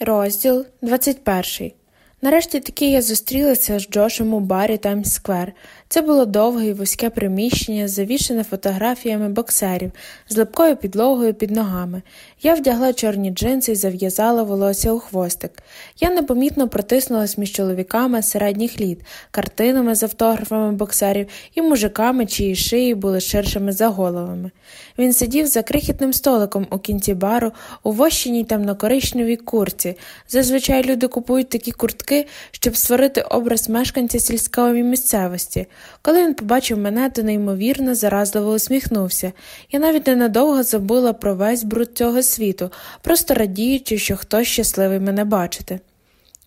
Розділ 21 Нарешті таки я зустрілася з Джошем у барі Таймс Сквер. Це було довге і вузьке приміщення, завішене фотографіями боксерів з липкою підлогою під ногами. Я вдягла чорні джинси і зав'язала волосся у хвостик. Я непомітно протиснулась між чоловіками середніх літ, картинами з автографами боксерів і мужиками, чиї шиї були ширшими за головами. Він сидів за крихітним столиком у кінці бару у вощеній темнокоричневій курці. Зазвичай люди купують такі куртки, щоб створити образ мешканця сільської місцевості. Коли він побачив мене, то неймовірно заразливо усміхнувся. Я навіть ненадовго забула про весь бруд цього світу, просто радіючи, що хтось щасливий мене бачити.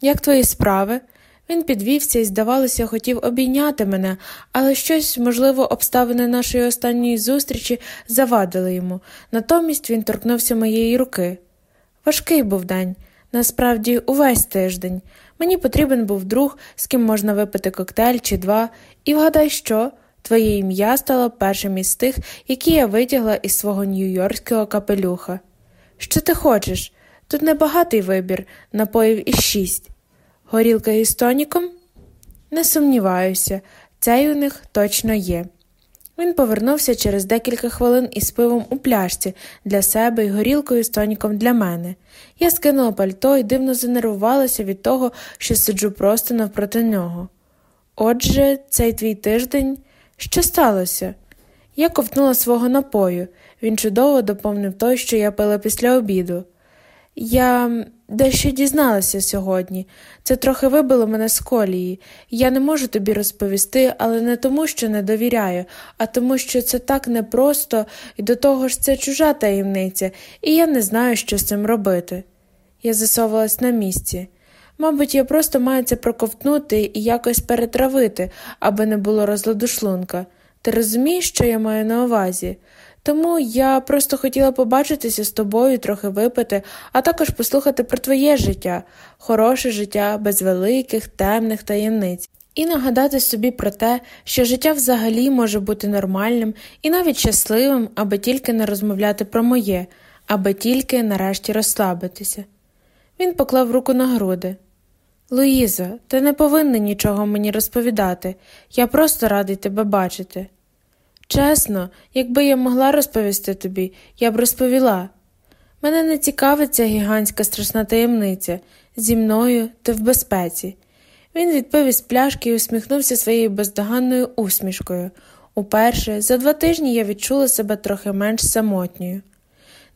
Як твої справи? Він підвівся і, здавалося, хотів обійняти мене, але щось, можливо, обставини нашої останньої зустрічі завадили йому. Натомість він торкнувся моєї руки. Важкий був день, насправді, увесь тиждень. Мені потрібен був друг, з ким можна випити коктейль чи два, і вгадай, що твоє ім'я стало першим із тих, які я витягла із свого нью-йоркського капелюха. Що ти хочеш? Тут небагатий вибір, напоїв із шість. Горілка із тоніком? Не сумніваюся, цей у них точно є. Він повернувся через декілька хвилин із пивом у пляшці для себе і горілкою з тоніком для мене. Я скинула пальто і дивно занервувалася від того, що сиджу просто навпроти нього. Отже, цей твій тиждень що сталося? Я ковтнула свого напою. Він чудово доповнив той, що я пила після обіду. Я дещо дізналася сьогодні. Це трохи вибило мене з колії. Я не можу тобі розповісти, але не тому, що не довіряю, а тому, що це так непросто, і до того ж це чужа таємниця, і я не знаю, що з цим робити. Я засовувалась на місці. Мабуть, я просто маю це проковтнути і якось перетравити, аби не було розладу шлунка. Ти розумієш, що я маю на увазі? Тому я просто хотіла побачитися з тобою, трохи випити, а також послухати про твоє життя, хороше життя без великих, темних таємниць, і нагадати собі про те, що життя взагалі може бути нормальним і навіть щасливим, аби тільки не розмовляти про моє, аби тільки нарешті розслабитися. Він поклав руку на груди. Луїза, ти не повинна нічого мені розповідати, я просто радий тебе бачити. Чесно, якби я могла розповісти тобі, я б розповіла. Мене не цікавить ця гігантська страшна таємниця зі мною ти в безпеці. Він відпив із пляшки і усміхнувся своєю бездоганною усмішкою. Уперше за два тижні я відчула себе трохи менш самотньою.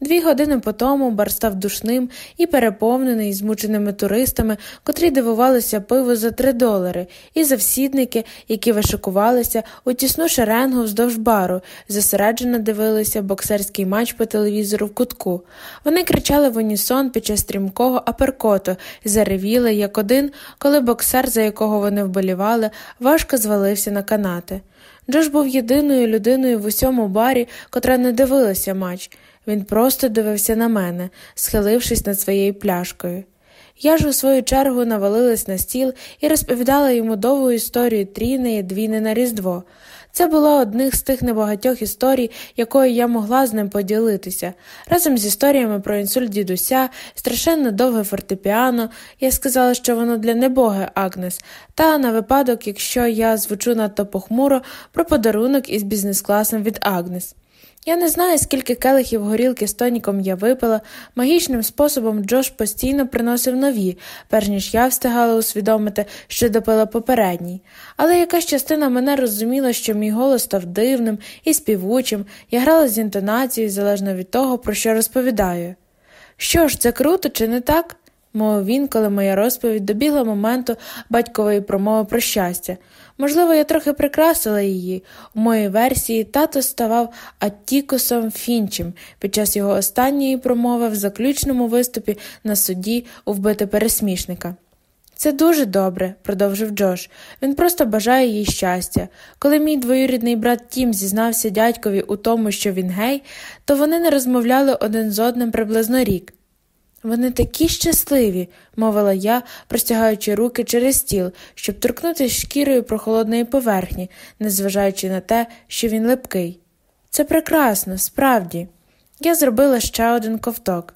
Дві години по тому бар став душним і переповнений змученими туристами, котрі дивувалися пиво за три долари, і завсідники, які вишикувалися у тісну шеренгу вздовж бару, зосереджено дивилися боксерський матч по телевізору в кутку. Вони кричали в унісон під час стрімкого аперкоту заревіли, як один, коли боксер, за якого вони вболівали, важко звалився на канати. Джош був єдиною людиною в усьому барі, котра не дивилася матч. Він просто дивився на мене, схилившись над своєю пляшкою. Я ж у свою чергу навалилась на стіл і розповідала йому довгу історію Тріни і Двіни на Різдво. Це була одних з тих небагатьох історій, якою я могла з ним поділитися. Разом з історіями про інсульт дідуся, страшенно довге фортепіано, я сказала, що воно для небоги Агнес, та на випадок, якщо я звучу надто похмуро, про подарунок із бізнес-класом від Агнес. Я не знаю, скільки келихів горілки з тоніком я випила, магічним способом Джош постійно приносив нові, перш ніж я встигала усвідомити, що допила попередній. Але якась частина мене розуміла, що мій голос став дивним і співучим, я грала з інтонацією залежно від того, про що розповідаю. Що ж, це круто, чи не так? мовив він, коли моя розповідь добігла моменту батькової промови про щастя. Можливо, я трохи прикрасила її. У моїй версії тато ставав Аттікусом Фінчем під час його останньої промови в заключному виступі на суді у вбити пересмішника. Це дуже добре, продовжив Джош. Він просто бажає їй щастя. Коли мій двоюрідний брат Тім зізнався дядькові у тому, що він гей, то вони не розмовляли один з одним приблизно рік. Вони такі щасливі, мовила я, простягаючи руки через стіл, щоб торкнутися шкірою прохолодної поверхні, незважаючи на те, що він липкий. Це прекрасно, справді. Я зробила ще один ковток.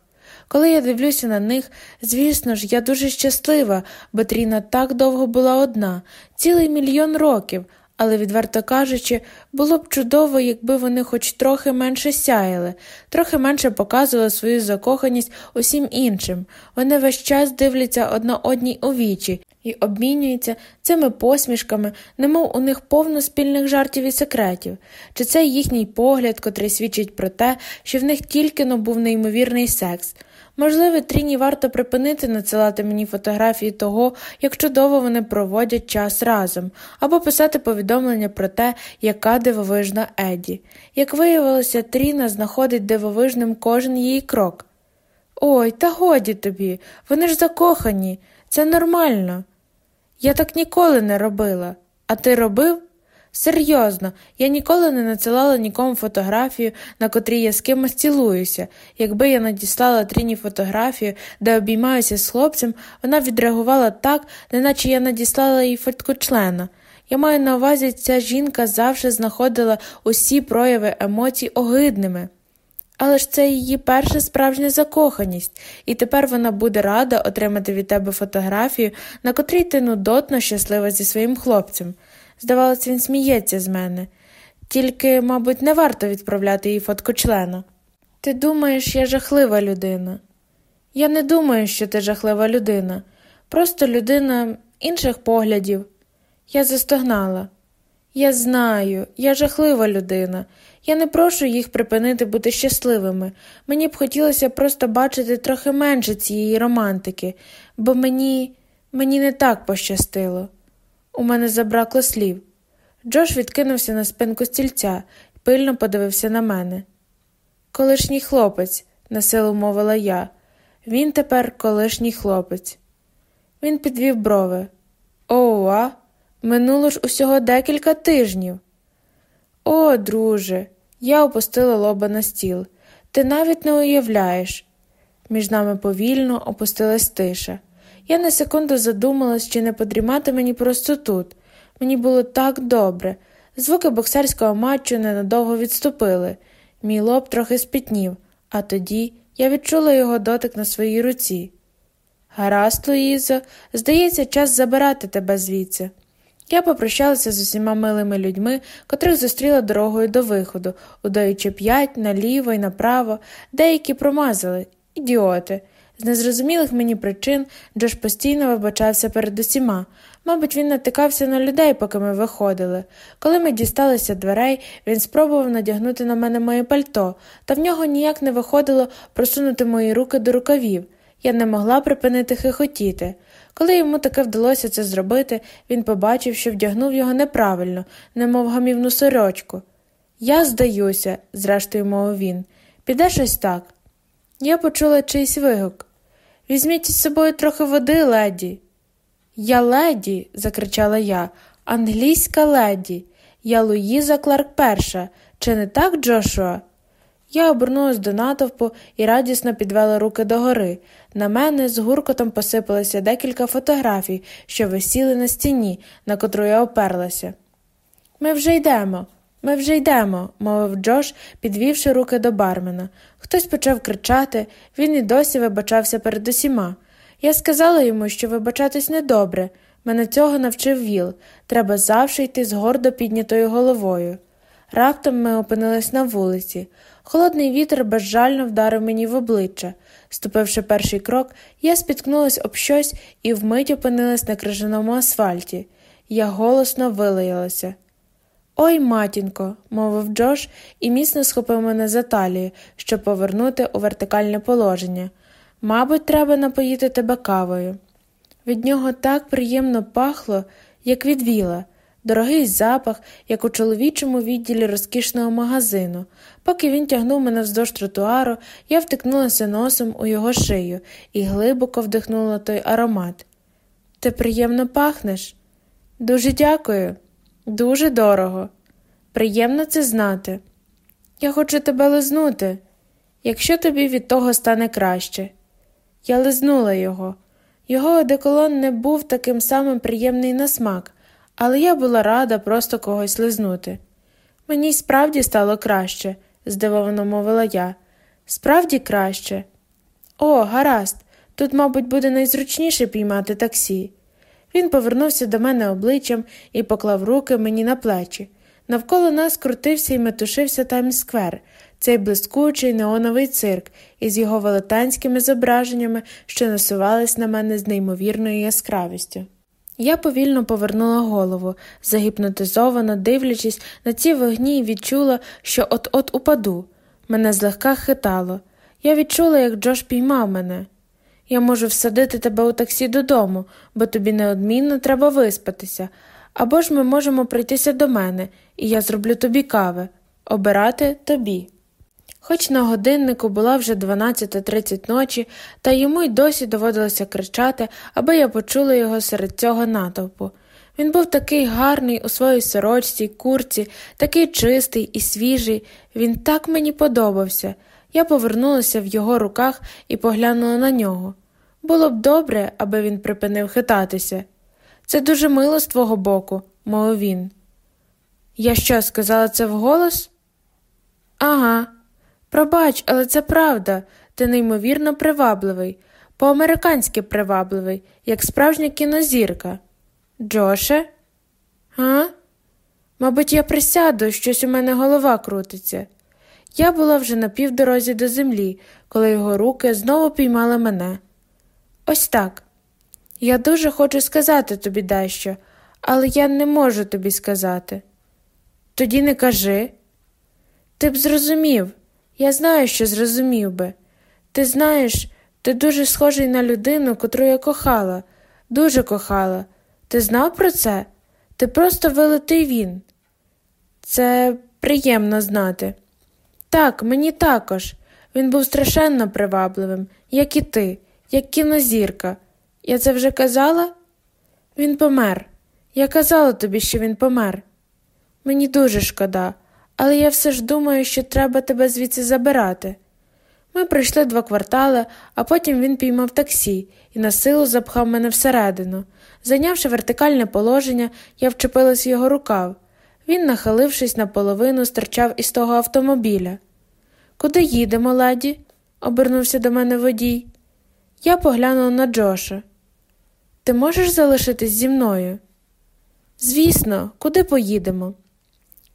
Коли я дивлюся на них, звісно ж, я дуже щаслива, бо Тріна так довго була одна, цілий мільйон років, але, відверто кажучи, було б чудово, якби вони хоч трохи менше сяяли, трохи менше показували свою закоханість усім іншим. Вони весь час дивляться одна одній у вічі і обмінюються цими посмішками, немов у них повно спільних жартів і секретів, чи це їхній погляд, котрий свідчить про те, що в них тільки но був неймовірний секс. Можливо, Тріні варто припинити надсилати мені фотографії того, як чудово вони проводять час разом, або писати повідомлення про те, яка дивовижна Еді. Як виявилося, Тріна знаходить дивовижним кожен її крок. Ой, та годі тобі, вони ж закохані, це нормально. Я так ніколи не робила. А ти робив? Серйозно, я ніколи не надсилала нікому фотографію, на котрій я з кимось цілуюся. Якби я надіслала Тріні фотографію, де обіймаюся з хлопцем, вона відреагувала так, неначе я надіслала їй фотку члена. Я маю на увазі, ця жінка завжди знаходила усі прояви емоцій огидними. Але ж це її перша справжня закоханість, і тепер вона буде рада отримати від тебе фотографію, на котрій ти нудотно щаслива зі своїм хлопцем. Здавалось, він сміється з мене, тільки, мабуть, не варто відправляти їй фотку члена. Ти думаєш, я жахлива людина. Я не думаю, що ти жахлива людина, просто людина інших поглядів. Я застогнала. Я знаю, я жахлива людина. Я не прошу їх припинити бути щасливими. Мені б хотілося просто бачити трохи менше цієї романтики, бо мені, мені не так пощастило. У мене забракло слів. Джош відкинувся на спинку стільця і пильно подивився на мене. Колишній хлопець, насилу мовила я. Він тепер колишній хлопець. Він підвів брови. Оуа, минуло ж усього декілька тижнів. О, друже, я опустила лоба на стіл. Ти навіть не уявляєш. Між нами повільно опустилась тиша. Я на секунду задумалась, чи не подрімати мені просто тут. Мені було так добре. Звуки боксерського матчу ненадовго відступили. Мій лоб трохи спітнів, а тоді я відчула його дотик на своїй руці. Гаразд, Луїзо, здається, час забирати тебе звідси. Я попрощалася з усіма милими людьми, котрих зустріла дорогою до виходу, удаючи п'ять наліво і направо, деякі промазали, ідіоти. З незрозумілих мені причин Джош постійно вибачався перед усіма. Мабуть, він натикався на людей, поки ми виходили. Коли ми дісталися дверей, він спробував надягнути на мене моє пальто, та в нього ніяк не виходило просунути мої руки до рукавів. Я не могла припинити хихотіти. Коли йому таке вдалося це зробити, він побачив, що вдягнув його неправильно, немов гамівну сорочку. Я здаюся, зрештою мовив він. Піде щось так. Я почула чийсь вигук. Візьміть із собою трохи води, леді. Я леді, закричала я, англійська леді. Я Луїза Кларк перша. Чи не так, Джошуа? Я обернулась до натовпу і радісно підвела руки догори. На мене з гуркотом посипалося декілька фотографій, що висіли на стіні, на котру я оперлася. Ми вже йдемо, ми вже йдемо, мовив Джош, підвівши руки до бармена. Хтось почав кричати, він і досі вибачався перед усіма. Я сказала йому, що вибачатись недобре. Мене цього навчив Віл. Треба завжди йти з гордо піднятою головою. Раптом ми опинились на вулиці. Холодний вітер безжально вдарив мені в обличчя. Ступивши перший крок, я спіткнулась об щось і вмить опинилась на крижаному асфальті. Я голосно вилаялася. Ой, матінко, мовив Джош і міцно схопив мене за талію, щоб повернути у вертикальне положення. Мабуть, треба напоїти тебе кавою. Від нього так приємно пахло, як від віла дорогий запах, як у чоловічому відділі розкішного магазину. Поки він тягнув мене вздовж тротуару, я втикнулася носом у його шию і глибоко вдихнула той аромат. Ти приємно пахнеш? Дуже дякую, дуже дорого. Приємно це знати. Я хочу тебе лизнути, якщо тобі від того стане краще. Я лизнула його. Його одеколон не був таким самим приємний на смак, але я була рада просто когось лизнути. Мені справді стало краще, здивовано мовила я. Справді краще. О, гаразд, тут, мабуть, буде найзручніше піймати таксі. Він повернувся до мене обличчям і поклав руки мені на плечі. Навколо нас крутився і метушився Таймс-сквер, цей блискучий неоновий цирк із його велетенськими зображеннями, що насувались на мене з неймовірною яскравістю. Я повільно повернула голову, загіпнотизовано дивлячись на ці вогні і відчула, що от-от упаду. Мене злегка хитало. Я відчула, як Джош піймав мене. Я можу всадити тебе у таксі додому, бо тобі неодмінно треба виспатися, або ж ми можемо прийтися до мене, і я зроблю тобі кави, обирати тобі. Хоч на годиннику була вже 12.30 ночі, та йому й досі доводилося кричати, аби я почула його серед цього натовпу. Він був такий гарний у своїй сорочці й курці, такий чистий і свіжий, він так мені подобався. Я повернулася в його руках і поглянула на нього. Було б добре, аби він припинив хитатися. Це дуже мило з твого боку, мовив він. Я що, сказала це вголос? Ага. Пробач, але це правда. Ти неймовірно привабливий, по-американськи привабливий, як справжня кінозірка. Джоше? А? Мабуть, я присяду, щось у мене голова крутиться. Я була вже на півдорозі до землі, коли його руки знову піймали мене. Ось так. Я дуже хочу сказати тобі дещо, але я не можу тобі сказати. Тоді не кажи. Ти б зрозумів, я знаю, що зрозумів би. Ти знаєш, ти дуже схожий на людину, котру я кохала, дуже кохала. Ти знав про це? Ти просто вилитий він. Це приємно знати. Так, мені також. Він був страшенно привабливим, як і ти, як кінозірка. Я це вже казала? Він помер. Я казала тобі, що він помер. Мені дуже шкода, але я все ж думаю, що треба тебе звідси забирати. Ми пройшли два квартали, а потім він піймав таксі і на силу запхав мене всередину. Зайнявши вертикальне положення, я вчепилась в його рукав. Він, нахилившись наполовину, стирчав із того автомобіля. Куди їдемо, леді? обернувся до мене водій. Я поглянула на Джоша. Ти можеш залишитись зі мною? Звісно, куди поїдемо?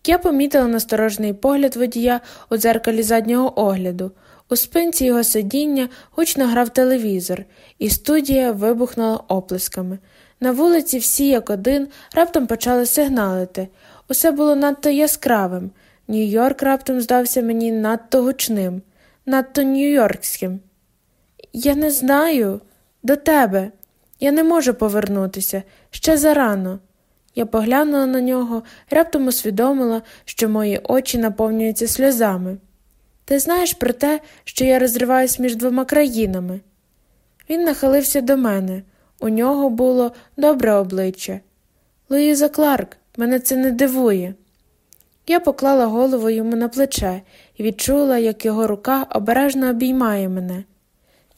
Я помітила насторожний погляд водія у дзеркалі заднього огляду. У спинці його сидіння гучно грав телевізор, і студія вибухнула оплесками. На вулиці всі, як один, раптом почали сигналити. Усе було надто яскравим. Нью-Йорк раптом здався мені надто гучним, надто нью-йоркським. Я не знаю, до тебе. Я не можу повернутися ще зарано. Я поглянула на нього раптом усвідомила, що мої очі наповнюються сльозами. Ти знаєш про те, що я розриваюсь між двома країнами? Він нахилився до мене. У нього було добре обличчя. Луїза Кларк, мене це не дивує. Я поклала голову йому на плече і відчула, як його рука обережно обіймає мене.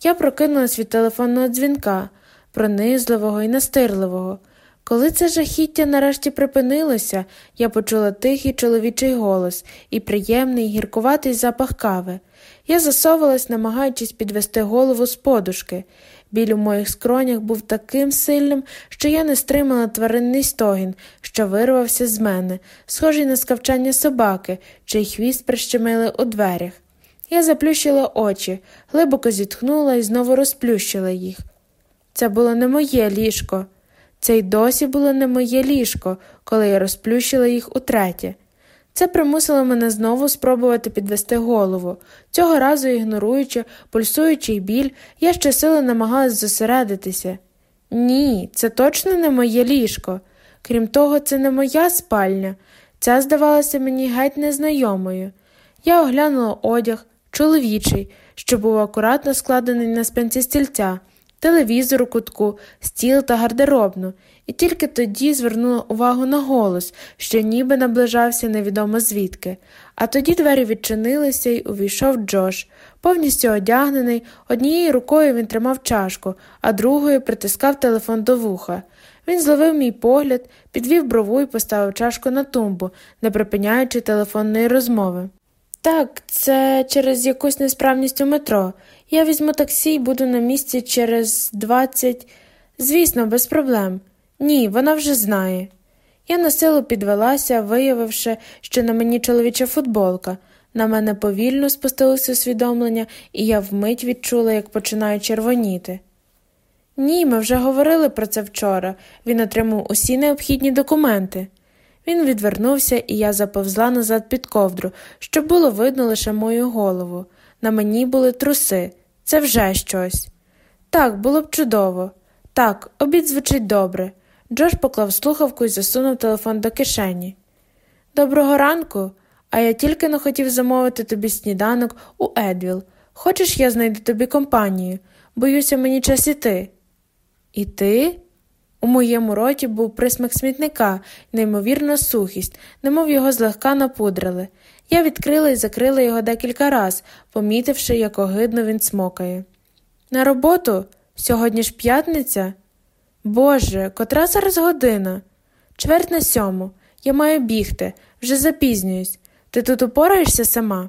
Я прокинулась від телефонного дзвінка, пронизливого і настирливого. Коли це жахіття нарешті припинилося, я почула тихий чоловічий голос і приємний гіркуватий запах кави. Я засовувалась, намагаючись підвести голову з подушки. Біль у моїх скронях був таким сильним, що я не стримала тваринний стогін, що вирвався з мене, схожий на скавчання собаки, чий хвіст прищемили у дверях. Я заплющила очі, глибоко зітхнула і знову розплющила їх. Це було не моє ліжко. Це й досі було не моє ліжко, коли я розплющила їх утретє. Це примусило мене знову спробувати підвести голову. Цього разу, ігноруючи, пульсуючий біль, я щосили намагалась зосередитися. Ні, це точно не моє ліжко. Крім того, це не моя спальня. Ця здавалася мені геть незнайомою. Я оглянула одяг, чоловічий, що був акуратно складений на спинці стільця телевізор у кутку, стіл та гардеробну, і тільки тоді звернула увагу на голос, що ніби наближався невідомо звідки. А тоді двері відчинилися і увійшов Джош, повністю одягнений, однією рукою він тримав чашку, а другою притискав телефон до вуха. Він зловив мій погляд, підвів брову і поставив чашку на тумбу, не припиняючи телефонної розмови. Так, це через якусь несправність у метро. Я візьму таксі і буду на місці через двадцять. Звісно, без проблем. Ні, вона вже знає. Я на силу підвелася, виявивши, що на мені чоловіча футболка. На мене повільно спустилося усвідомлення, і я вмить відчула, як починаю червоніти. Ні, ми вже говорили про це вчора. Він отримав усі необхідні документи. Він відвернувся, і я заповзла назад під ковдру, щоб було видно лише мою голову. На мені були труси. Це вже щось. Так, було б чудово. Так, обід звучить добре. Джош поклав слухавку і засунув телефон до кишені. Доброго ранку, а я тільки не хотів замовити тобі сніданок у Едвіл. Хочеш, я знайду тобі компанію? Боюся, мені час іти. Іти? У моєму роті був присмак смітника, неймовірна сухість, немов його злегка напудрили. Я відкрила і закрила його декілька раз, помітивши, як огидно він смокає. На роботу? Сьогодні ж п'ятниця? Боже, котра зараз година? Чверть на сьому. Я маю бігти, вже запізнююсь. Ти тут упораєшся сама?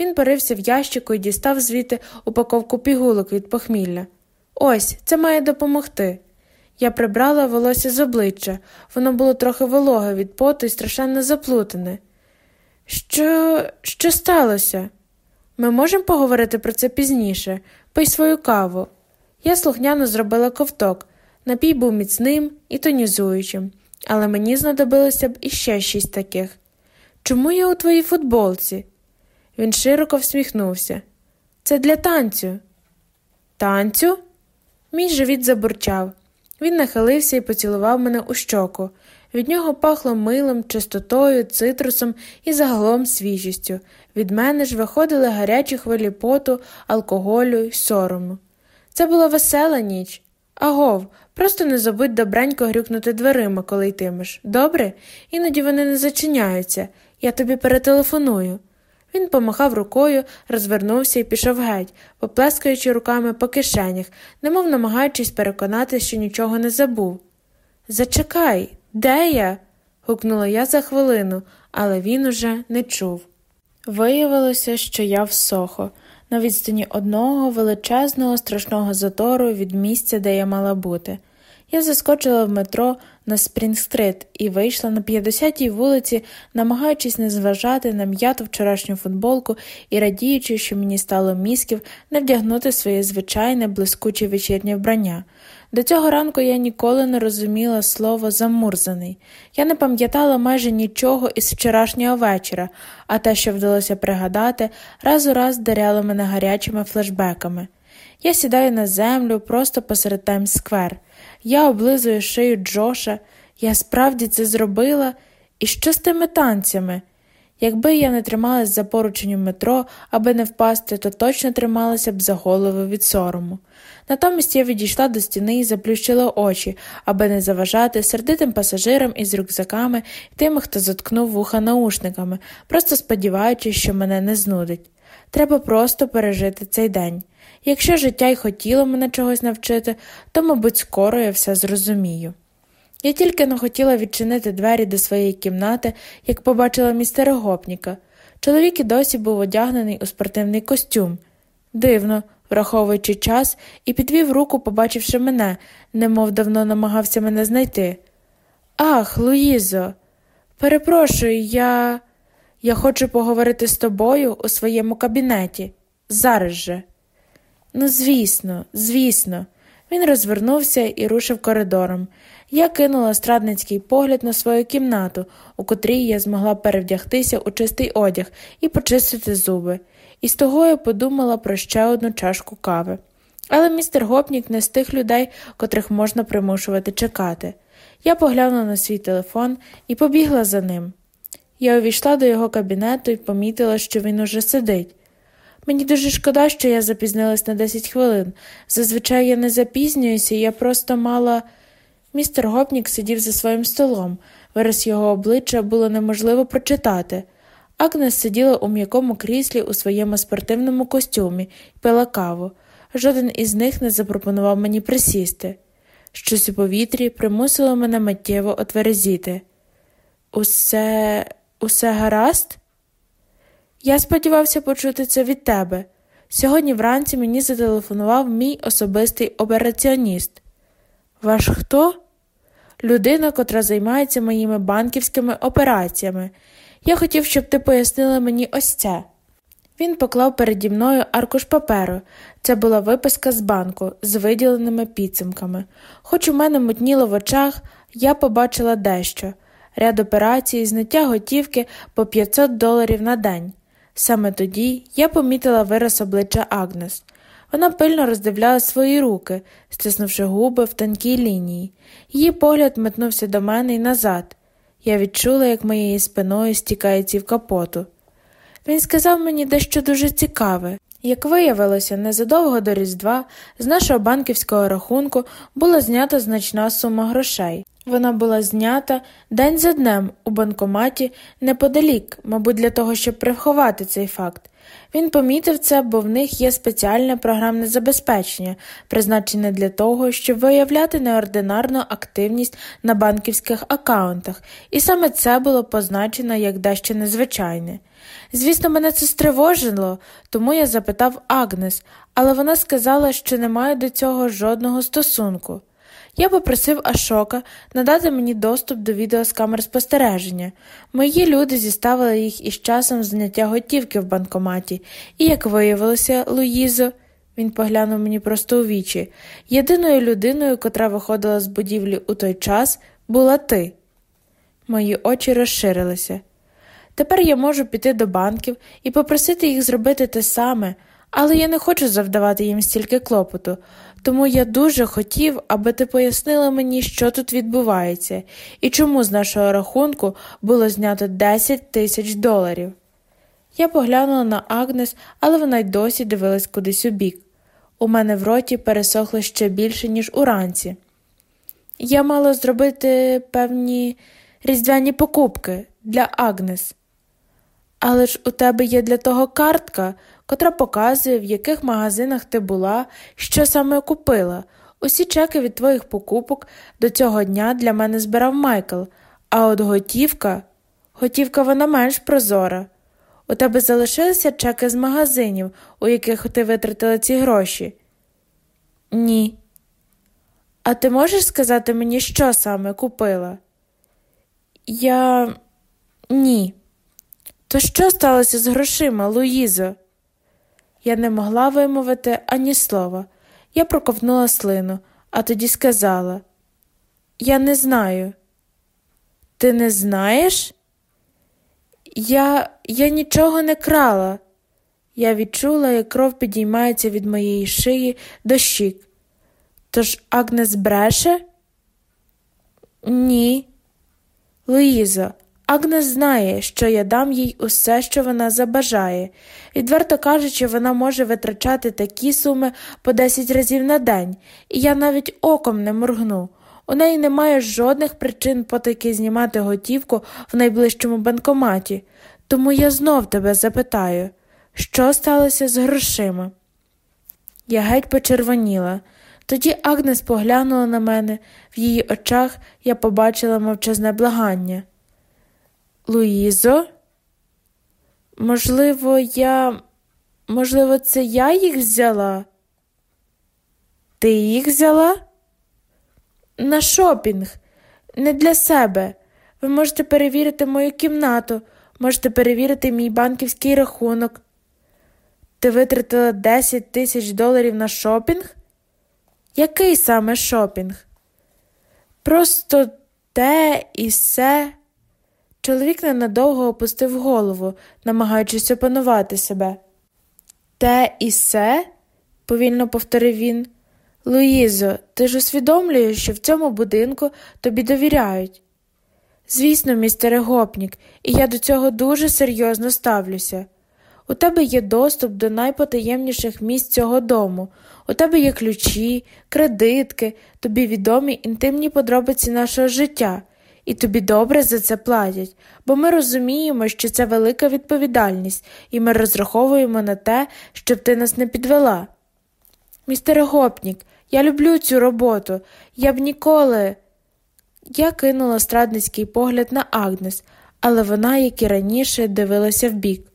Він порився в ящику і дістав звідти упаковку пігулок від похмілля. Ось, це має допомогти. Я прибрала волосся з обличчя, воно було трохи вологе від поту і страшенно заплутане. Що що сталося? Ми можемо поговорити про це пізніше, пий свою каву. Я слухняно зробила ковток. Напій був міцним і тонізуючим, але мені знадобилося б іще шість таких. Чому я у твоїй футболці? Він широко всміхнувся. Це для танцю. Танцю? Мій живіт забурчав. Він нахилився і поцілував мене у щоку. Від нього пахло милом, чистотою, цитрусом і загалом свіжістю. Від мене ж виходили гарячі хвилі поту, алкоголю й сорому. Це була весела ніч. Агов, просто не забудь добренько грюкнути дверима, коли йтимеш. Добре? Іноді вони не зачиняються. Я тобі перетелефоную. Він помахав рукою, розвернувся і пішов геть, поплескаючи руками по кишенях, немов намагаючись переконати, що нічого не забув. Зачекай, де я? гукнула я за хвилину, але він уже не чув. Виявилося, що я всохо, на відстані одного величезного страшного затору від місця, де я мала бути. Я заскочила в метро на Спрінг-стрит і вийшла на 50-й вулиці, намагаючись не зважати на м'яту вчорашню футболку і радіючи, що мені стало мізків не вдягнути своє звичайне блискуче вечірнє вбрання. До цього ранку я ніколи не розуміла слово замурзаний. Я не пам'ятала майже нічого із вчорашнього вечора, а те, що вдалося пригадати, раз у раз даряло мене гарячими флешбеками. Я сідаю на землю просто посеред Таймс-сквер. Я облизую шию Джоша, я справді це зробила, і що з тими танцями? Якби я не трималась за порученню метро, аби не впасти, то точно трималася б за голову від сорому. Натомість я відійшла до стіни і заплющила очі, аби не заважати сердитим пасажирам із рюкзаками і тим, хто заткнув вуха наушниками, просто сподіваючись, що мене не знудить. Треба просто пережити цей день. Якщо життя й хотіло мене чогось навчити, то, мабуть, скоро я все зрозумію. Я тільки не хотіла відчинити двері до своєї кімнати, як побачила містера гопніка. Чоловік і досі був одягнений у спортивний костюм. Дивно, враховуючи час, і підвів руку, побачивши мене, немов давно намагався мене знайти. Ах, Луїзо, перепрошую, я. Я хочу поговорити з тобою у своєму кабінеті. Зараз же. Ну, звісно, звісно. Він розвернувся і рушив коридором. Я кинула страдницький погляд на свою кімнату, у котрій я змогла перевдягтися у чистий одяг і почистити зуби, і з того я подумала про ще одну чашку кави. Але містер Гопнік не з тих людей, котрих можна примушувати чекати. Я поглянула на свій телефон і побігла за ним. Я увійшла до його кабінету і помітила, що він уже сидить. Мені дуже шкода, що я запізнилась на 10 хвилин. Зазвичай я не запізнююся, я просто мала. Містер Гопнік сидів за своїм столом, вираз його обличчя було неможливо прочитати. Агнес сиділа у м'якому кріслі у своєму спортивному костюмі і пила каву. Жоден із них не запропонував мені присісти. Щось у повітрі примусило мене миттєво отверезіти. Усе, усе гаразд? Я сподівався почути це від тебе. Сьогодні вранці мені зателефонував мій особистий операціоніст. Ваш хто? Людина, котра займається моїми банківськими операціями. Я хотів, щоб ти пояснила мені ось це. Він поклав переді мною аркуш паперу. Це була виписка з банку з виділеними підсумками. Хоч у мене мутніло в очах, я побачила дещо ряд операцій, зняття готівки по 500 доларів на день. Саме тоді я помітила вираз обличчя Агнес. Вона пильно роздивляла свої руки, стиснувши губи в тонкій лінії. Її погляд метнувся до мене і назад. Я відчула, як моєю спиною стікає цівка поту. Він сказав мені дещо дуже цікаве. Як виявилося, незадовго до Різдва з нашого банківського рахунку була знята значна сума грошей. Вона була знята день за днем у банкоматі неподалік, мабуть, для того, щоб приховати цей факт. Він помітив це, бо в них є спеціальне програмне забезпечення, призначене для того, щоб виявляти неординарну активність на банківських акаунтах, і саме це було позначено як дещо незвичайне. Звісно, мене це стривожило, тому я запитав Агнес, але вона сказала, що не має до цього жодного стосунку. Я попросив Ашока надати мені доступ до відео з камер спостереження. Мої люди зіставили їх із часом зняття готівки в банкоматі, і, як виявилося, Луїзо, він поглянув мені просто у вічі, єдиною людиною, котра виходила з будівлі у той час, була ти. Мої очі розширилися. Тепер я можу піти до банків і попросити їх зробити те саме, але я не хочу завдавати їм стільки клопоту, тому я дуже хотів, аби ти пояснила мені, що тут відбувається, і чому з нашого рахунку було знято 10 тисяч доларів. Я поглянула на Агнес, але вона й досі дивилась кудись у бік. У мене в роті пересохло ще більше, ніж уранці. Я мала зробити певні різдвяні покупки для Агнес. Але ж у тебе є для того картка, котра показує, в яких магазинах ти була, що саме купила. Усі чеки від твоїх покупок до цього дня для мене збирав Майкл, а от готівка готівка вона менш прозора. У тебе залишилися чеки з магазинів, у яких ти витратила ці гроші? Ні. А ти можеш сказати мені, що саме купила? Я ні. То що сталося з грошима, Луїзо? Я не могла вимовити ані слова. Я проковтнула слину, а тоді сказала Я не знаю. Ти не знаєш? Я я нічого не крала. Я відчула, як кров підіймається від моєї шиї до щік. Тож Агнес бреше? Ні. Луїзо, Агнес знає, що я дам їй усе, що вона забажає. Відверто кажучи, вона може витрачати такі суми по 10 разів на день, і я навіть оком не моргну. У неї немає жодних причин потайки знімати готівку в найближчому банкоматі, тому я знов тебе запитаю, що сталося з грошима? Я геть почервоніла. Тоді Агнес поглянула на мене, в її очах я побачила мовчазне благання. Луїзо? Можливо, я. Можливо, це я їх взяла? Ти їх взяла? На шопінг, не для себе. Ви можете перевірити мою кімнату, можете перевірити мій банківський рахунок. Ти витратила 10 тисяч доларів на шопінг? Який саме шопінг? Просто те і все. Чоловік ненадовго опустив голову, намагаючись опанувати себе. Те і се? повільно повторив він. Луїзо, ти ж усвідомлюєш, що в цьому будинку тобі довіряють. Звісно, містере гопнік, і я до цього дуже серйозно ставлюся. У тебе є доступ до найпотаємніших місць цього дому, у тебе є ключі, кредитки, тобі відомі інтимні подробиці нашого життя і тобі добре за це платять, бо ми розуміємо, що це велика відповідальність, і ми розраховуємо на те, щоб ти нас не підвела. Містере Гопнік, я люблю цю роботу, я б ніколи. Я кинула страдницький погляд на Агнес, але вона, як і раніше, дивилася вбік.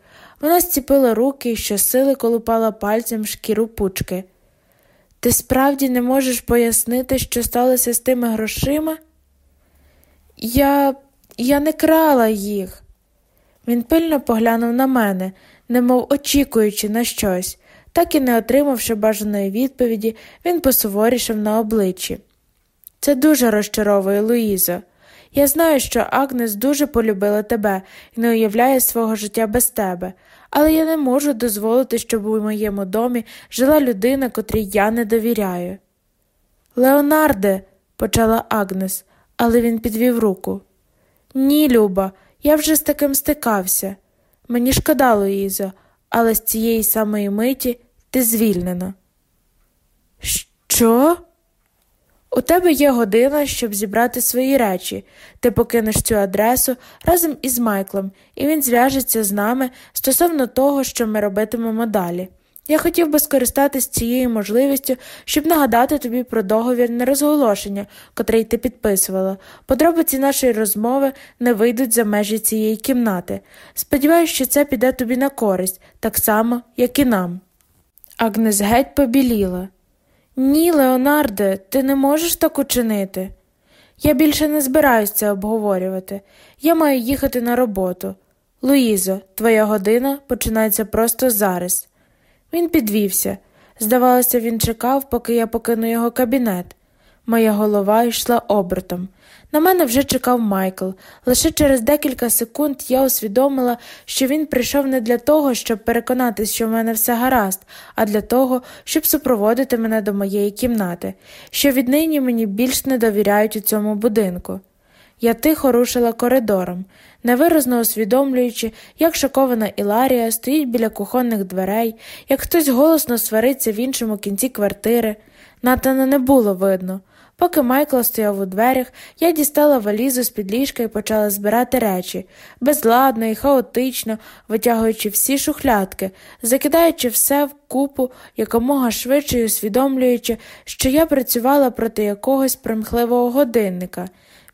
Вона зціпила руки і щосили колупала пальцем шкіру пучки. Ти справді не можеш пояснити, що сталося з тими грошима? Я я не крала їх. Він пильно поглянув на мене, немов очікуючи на щось. Так і не отримавши бажаної відповіді, він посуворішав на обличчі. Це дуже розчаровує Луїзо. Я знаю, що Агнес дуже полюбила тебе і не уявляє свого життя без тебе, але я не можу дозволити, щоб у моєму домі жила людина, котрій я не довіряю. Леонарде, почала Агнес, але він підвів руку. Ні, Люба, я вже з таким стикався. Мені шкода, Луїзо, але з цієї самої миті ти звільнена. Що? У тебе є година, щоб зібрати свої речі. Ти покинеш цю адресу разом із Майклом, і він зв'яжеться з нами стосовно того, що ми робитимемо далі. Я хотів би скористатись цією можливістю, щоб нагадати тобі про договір нерозголошення, котрий ти підписувала. Подробиці нашої розмови не вийдуть за межі цієї кімнати. Сподіваюся, що це піде тобі на користь, так само, як і нам. Агнес геть побіліла. Ні, Леонарде, ти не можеш так учинити. Я більше не збираюся це обговорювати. Я маю їхати на роботу. Луїзо, твоя година починається просто зараз. Він підвівся. Здавалося, він чекав, поки я покину його кабінет. Моя голова йшла обертом. На мене вже чекав Майкл. Лише через декілька секунд я усвідомила, що він прийшов не для того, щоб переконатись, що в мене все гаразд, а для того, щоб супроводити мене до моєї кімнати, що віднині мені більш не довіряють у цьому будинку. Я тихо рушила коридором, невиразно усвідомлюючи, як шокована Іларія стоїть біля кухонних дверей, як хтось голосно свариться в іншому кінці квартири. Натана не було видно. Поки Майкл стояв у дверях, я дістала валізу з під ліжка і почала збирати речі, безладно і хаотично, витягуючи всі шухлядки, закидаючи все в купу якомога швидше і усвідомлюючи, що я працювала проти якогось примхливого годинника.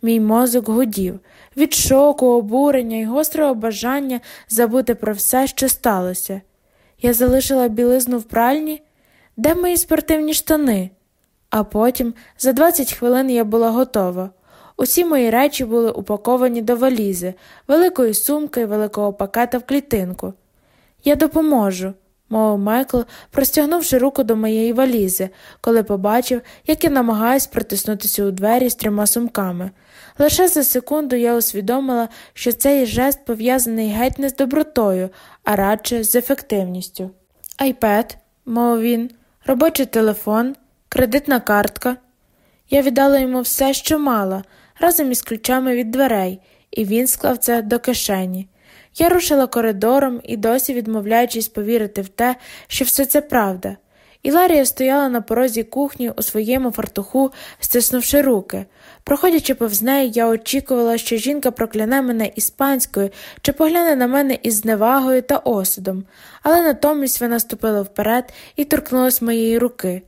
Мій мозок гудів від шоку, обурення і гострого бажання забути про все, що сталося. Я залишила білизну в пральні, де мої спортивні штани? А потім за 20 хвилин я була готова. Усі мої речі були упаковані до валізи, великої сумки і великого пакета в клітинку. Я допоможу, мовив Майкл, простягнувши руку до моєї валізи, коли побачив, як я намагаюсь протиснутися у двері з трьома сумками. Лише за секунду я усвідомила, що цей жест пов'язаний геть не з добротою, а радше з ефективністю. Айпед, мовив він, робочий телефон кредитна картка. Я віддала йому все, що мала, разом із ключами від дверей, і він склав це до кишені. Я рушила коридором і досі відмовляючись повірити в те, що все це правда. Іларія стояла на порозі кухні у своєму фартуху, стиснувши руки. Проходячи повз неї, я очікувала, що жінка прокляне мене іспанською чи погляне на мене із зневагою та осудом, але натомість вона ступила вперед і торкнулась моєї руки.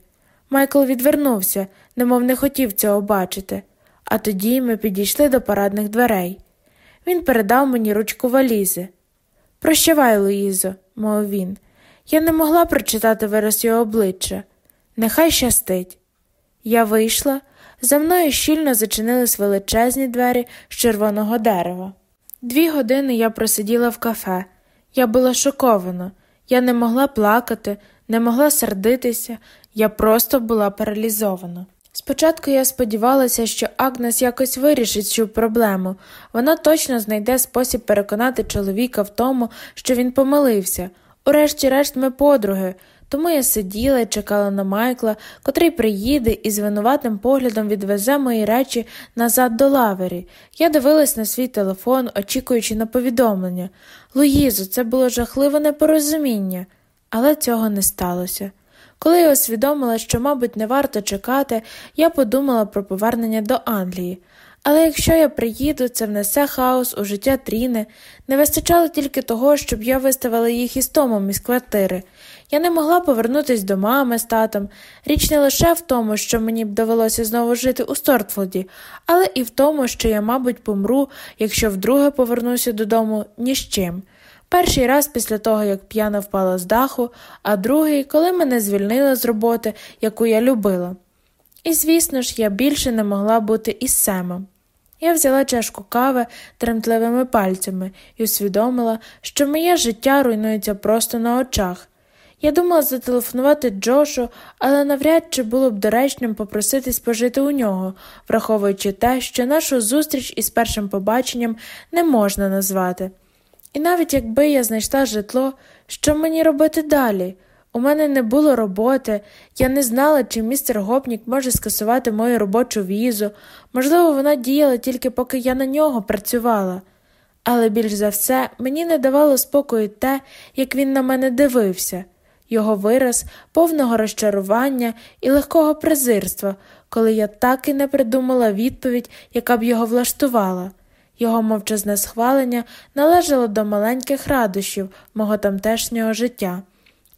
Майкл відвернувся, немов не хотів цього бачити, а тоді ми підійшли до парадних дверей. Він передав мені ручку валізи. Прощавай, Луїзо, мовив він. Я не могла прочитати вираз його обличчя. Нехай щастить. Я вийшла, за мною щільно зачинились величезні двері з червоного дерева. Дві години я просиділа в кафе. Я була шокована, я не могла плакати, не могла сердитися, я просто була паралізована. Спочатку я сподівалася, що Агнес якось вирішить цю проблему, вона точно знайде спосіб переконати чоловіка в тому, що він помилився. Урешті-решт, ми подруги, тому я сиділа і чекала на Майкла, котрий приїде і з винуватим поглядом відвезе мої речі назад до лавері. Я дивилась на свій телефон, очікуючи на повідомлення. Луїзо, це було жахливе непорозуміння, але цього не сталося. Коли я усвідомила, що, мабуть, не варто чекати, я подумала про повернення до Англії. Але якщо я приїду, це внесе хаос у життя Тріни, не вистачало тільки того, щоб я виставила їх із Томом із квартири. Я не могла повернутися до мами з татом. Річ не лише в тому, що мені б довелося знову жити у Стортфолді, але і в тому, що я, мабуть, помру, якщо вдруге повернуся додому ні з чим. Перший раз після того, як п'яна впала з даху, а другий, коли мене звільнили з роботи, яку я любила. І, звісно ж, я більше не могла бути із Семом. Я взяла чашку кави тремтливими пальцями і усвідомила, що моє життя руйнується просто на очах. Я думала зателефонувати Джошу, але навряд чи було б доречним попроситись пожити у нього, враховуючи те, що нашу зустріч із першим побаченням не можна назвати. І навіть якби я знайшла житло, що мені робити далі? У мене не було роботи, я не знала, чи містер гопнік може скасувати мою робочу візу, можливо, вона діяла тільки поки я на нього працювала. Але більш за все мені не давало спокою те, як він на мене дивився, його вираз повного розчарування і легкого презирства, коли я так і не придумала відповідь, яка б його влаштувала. Його мовчазне схвалення належало до маленьких радощів мого тамтешнього життя.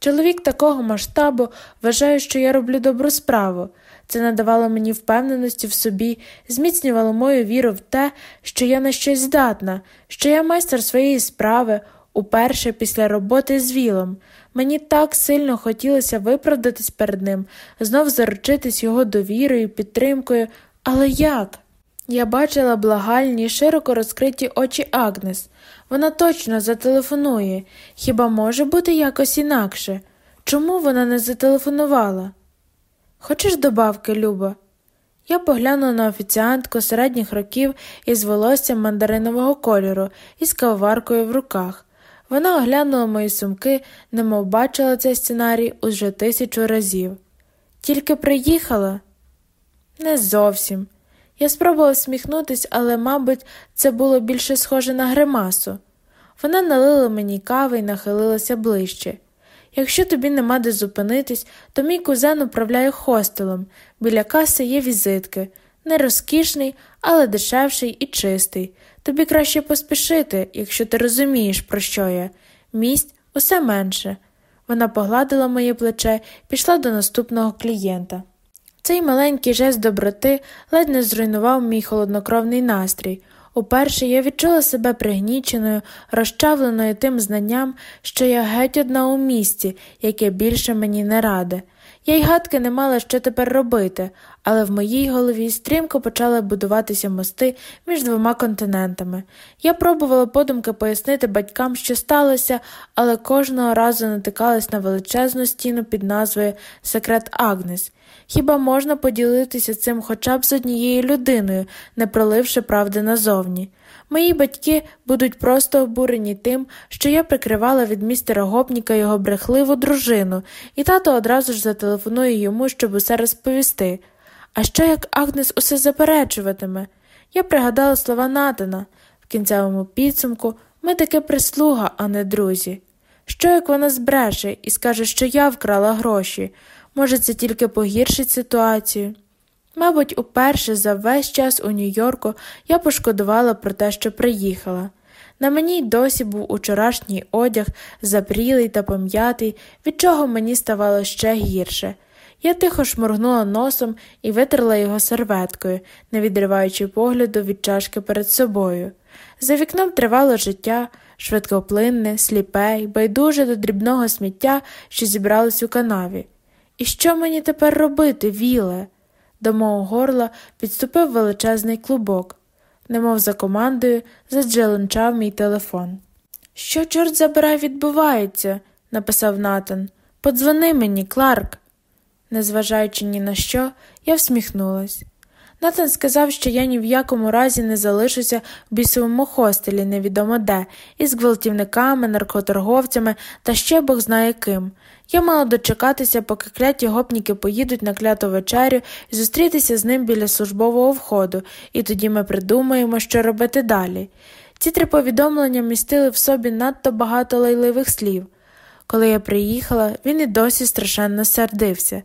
Чоловік такого масштабу вважає, що я роблю добру справу. Це надавало мені впевненості в собі, зміцнювало мою віру в те, що я на щось здатна, що я майстер своєї справи, уперше після роботи з вілом. Мені так сильно хотілося виправдатись перед ним, знов заручитись його довірою, підтримкою, але як? Я бачила благальні, широко розкриті очі Агнес. Вона точно зателефонує. Хіба може бути якось інакше? Чому вона не зателефонувала? Хочеш добавки, Люба? Я поглянула на офіціантку середніх років із волоссям мандаринового кольору і з кавоваркою в руках. Вона оглянула мої сумки, немов бачила цей сценарій уже тисячу разів. Тільки приїхала? Не зовсім. Я спробувала всміхнутись, але, мабуть, це було більше схоже на гримасу. Вона налила мені кави і нахилилася ближче. Якщо тобі нема де зупинитись, то мій кузен управляє хостелом. Біля каси є візитки. Не розкішний, але дешевший і чистий. Тобі краще поспішити, якщо ти розумієш, про що я. Місць усе менше. Вона погладила моє плече пішла до наступного клієнта. Цей маленький жест доброти ледь не зруйнував мій холоднокровний настрій. Уперше я відчула себе пригніченою, розчавленою тим знанням, що я геть одна у місті, яке більше мені не раде. Я й гадки не мала що тепер робити, але в моїй голові стрімко почали будуватися мости між двома континентами. Я пробувала подумки пояснити батькам, що сталося, але кожного разу натикалась на величезну стіну під назвою Секрет Агнес. Хіба можна поділитися цим хоча б з однією людиною, не проливши правди назовні? Мої батьки будуть просто обурені тим, що я прикривала від містера гопніка його брехливу дружину, і тато одразу ж зателефонує йому, щоб усе розповісти. А що як Агнес усе заперечуватиме? Я пригадала слова Натана в кінцевому підсумку ми таки прислуга, а не друзі. Що як вона збреше і скаже, що я вкрала гроші? Може, це тільки погіршить ситуацію? Мабуть, уперше за весь час у Нью-Йорку я пошкодувала про те, що приїхала. На мені й досі був учорашній одяг, запрілий та пом'ятий, від чого мені ставало ще гірше. Я тихо шморгнула носом і витерла його серветкою, не відриваючи погляду від чашки перед собою. За вікном тривало життя, швидкоплинне, сліпе й байдуже до дрібного сміття, що зібралось у канаві. І що мені тепер робити, Віле? До мого горла підступив величезний клубок, немов за командою, заджеленчав мій телефон. Що, чорт забирай, відбувається? написав Натан. Подзвони мені, Кларк. Незважаючи ні на що, я всміхнулась. Натан сказав, що я ні в якому разі не залишуся в бісовому хостелі, невідомо де, із гвалтівниками, наркоторговцями та ще бог знає ким. Я мала дочекатися, поки кляті гопніки поїдуть на кляту вечерю і зустрітися з ним біля службового входу, і тоді ми придумаємо, що робити далі. Ці три повідомлення містили в собі надто багато лайливих слів. Коли я приїхала, він і досі страшенно сердився.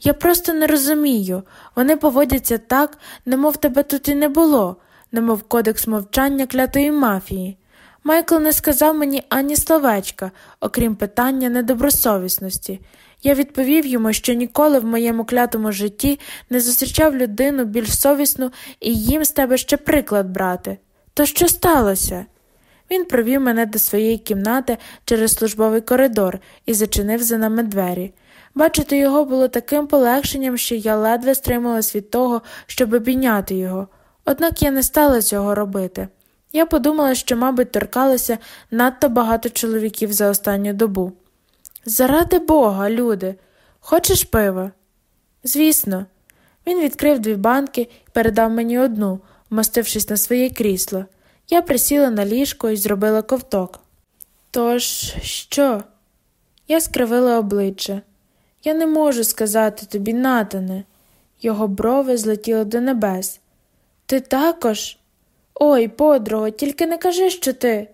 Я просто не розумію. Вони поводяться так, немов тебе тут і не було, немов кодекс мовчання клятої мафії. Майкл не сказав мені ані словечка, окрім питання недобросовісності. Я відповів йому, що ніколи в моєму клятому житті не зустрічав людину більш совісну і їм з тебе ще приклад брати. То що сталося? Він провів мене до своєї кімнати через службовий коридор і зачинив за нами двері. Бачити його було таким полегшенням, що я ледве стрималась від того, щоб обійняти його. Однак я не стала цього робити. Я подумала, що, мабуть, торкалося надто багато чоловіків за останню добу. Заради бога, люди, хочеш пива? Звісно. Він відкрив дві банки і передав мені одну, вмостившись на своє крісло. Я присіла на ліжко і зробила ковток. Тож, що? Я скривила обличчя. Я не можу сказати тобі, Натане. Його брови злетіли до небес. Ти також? Ой, подруго, тільки не кажи, що ти.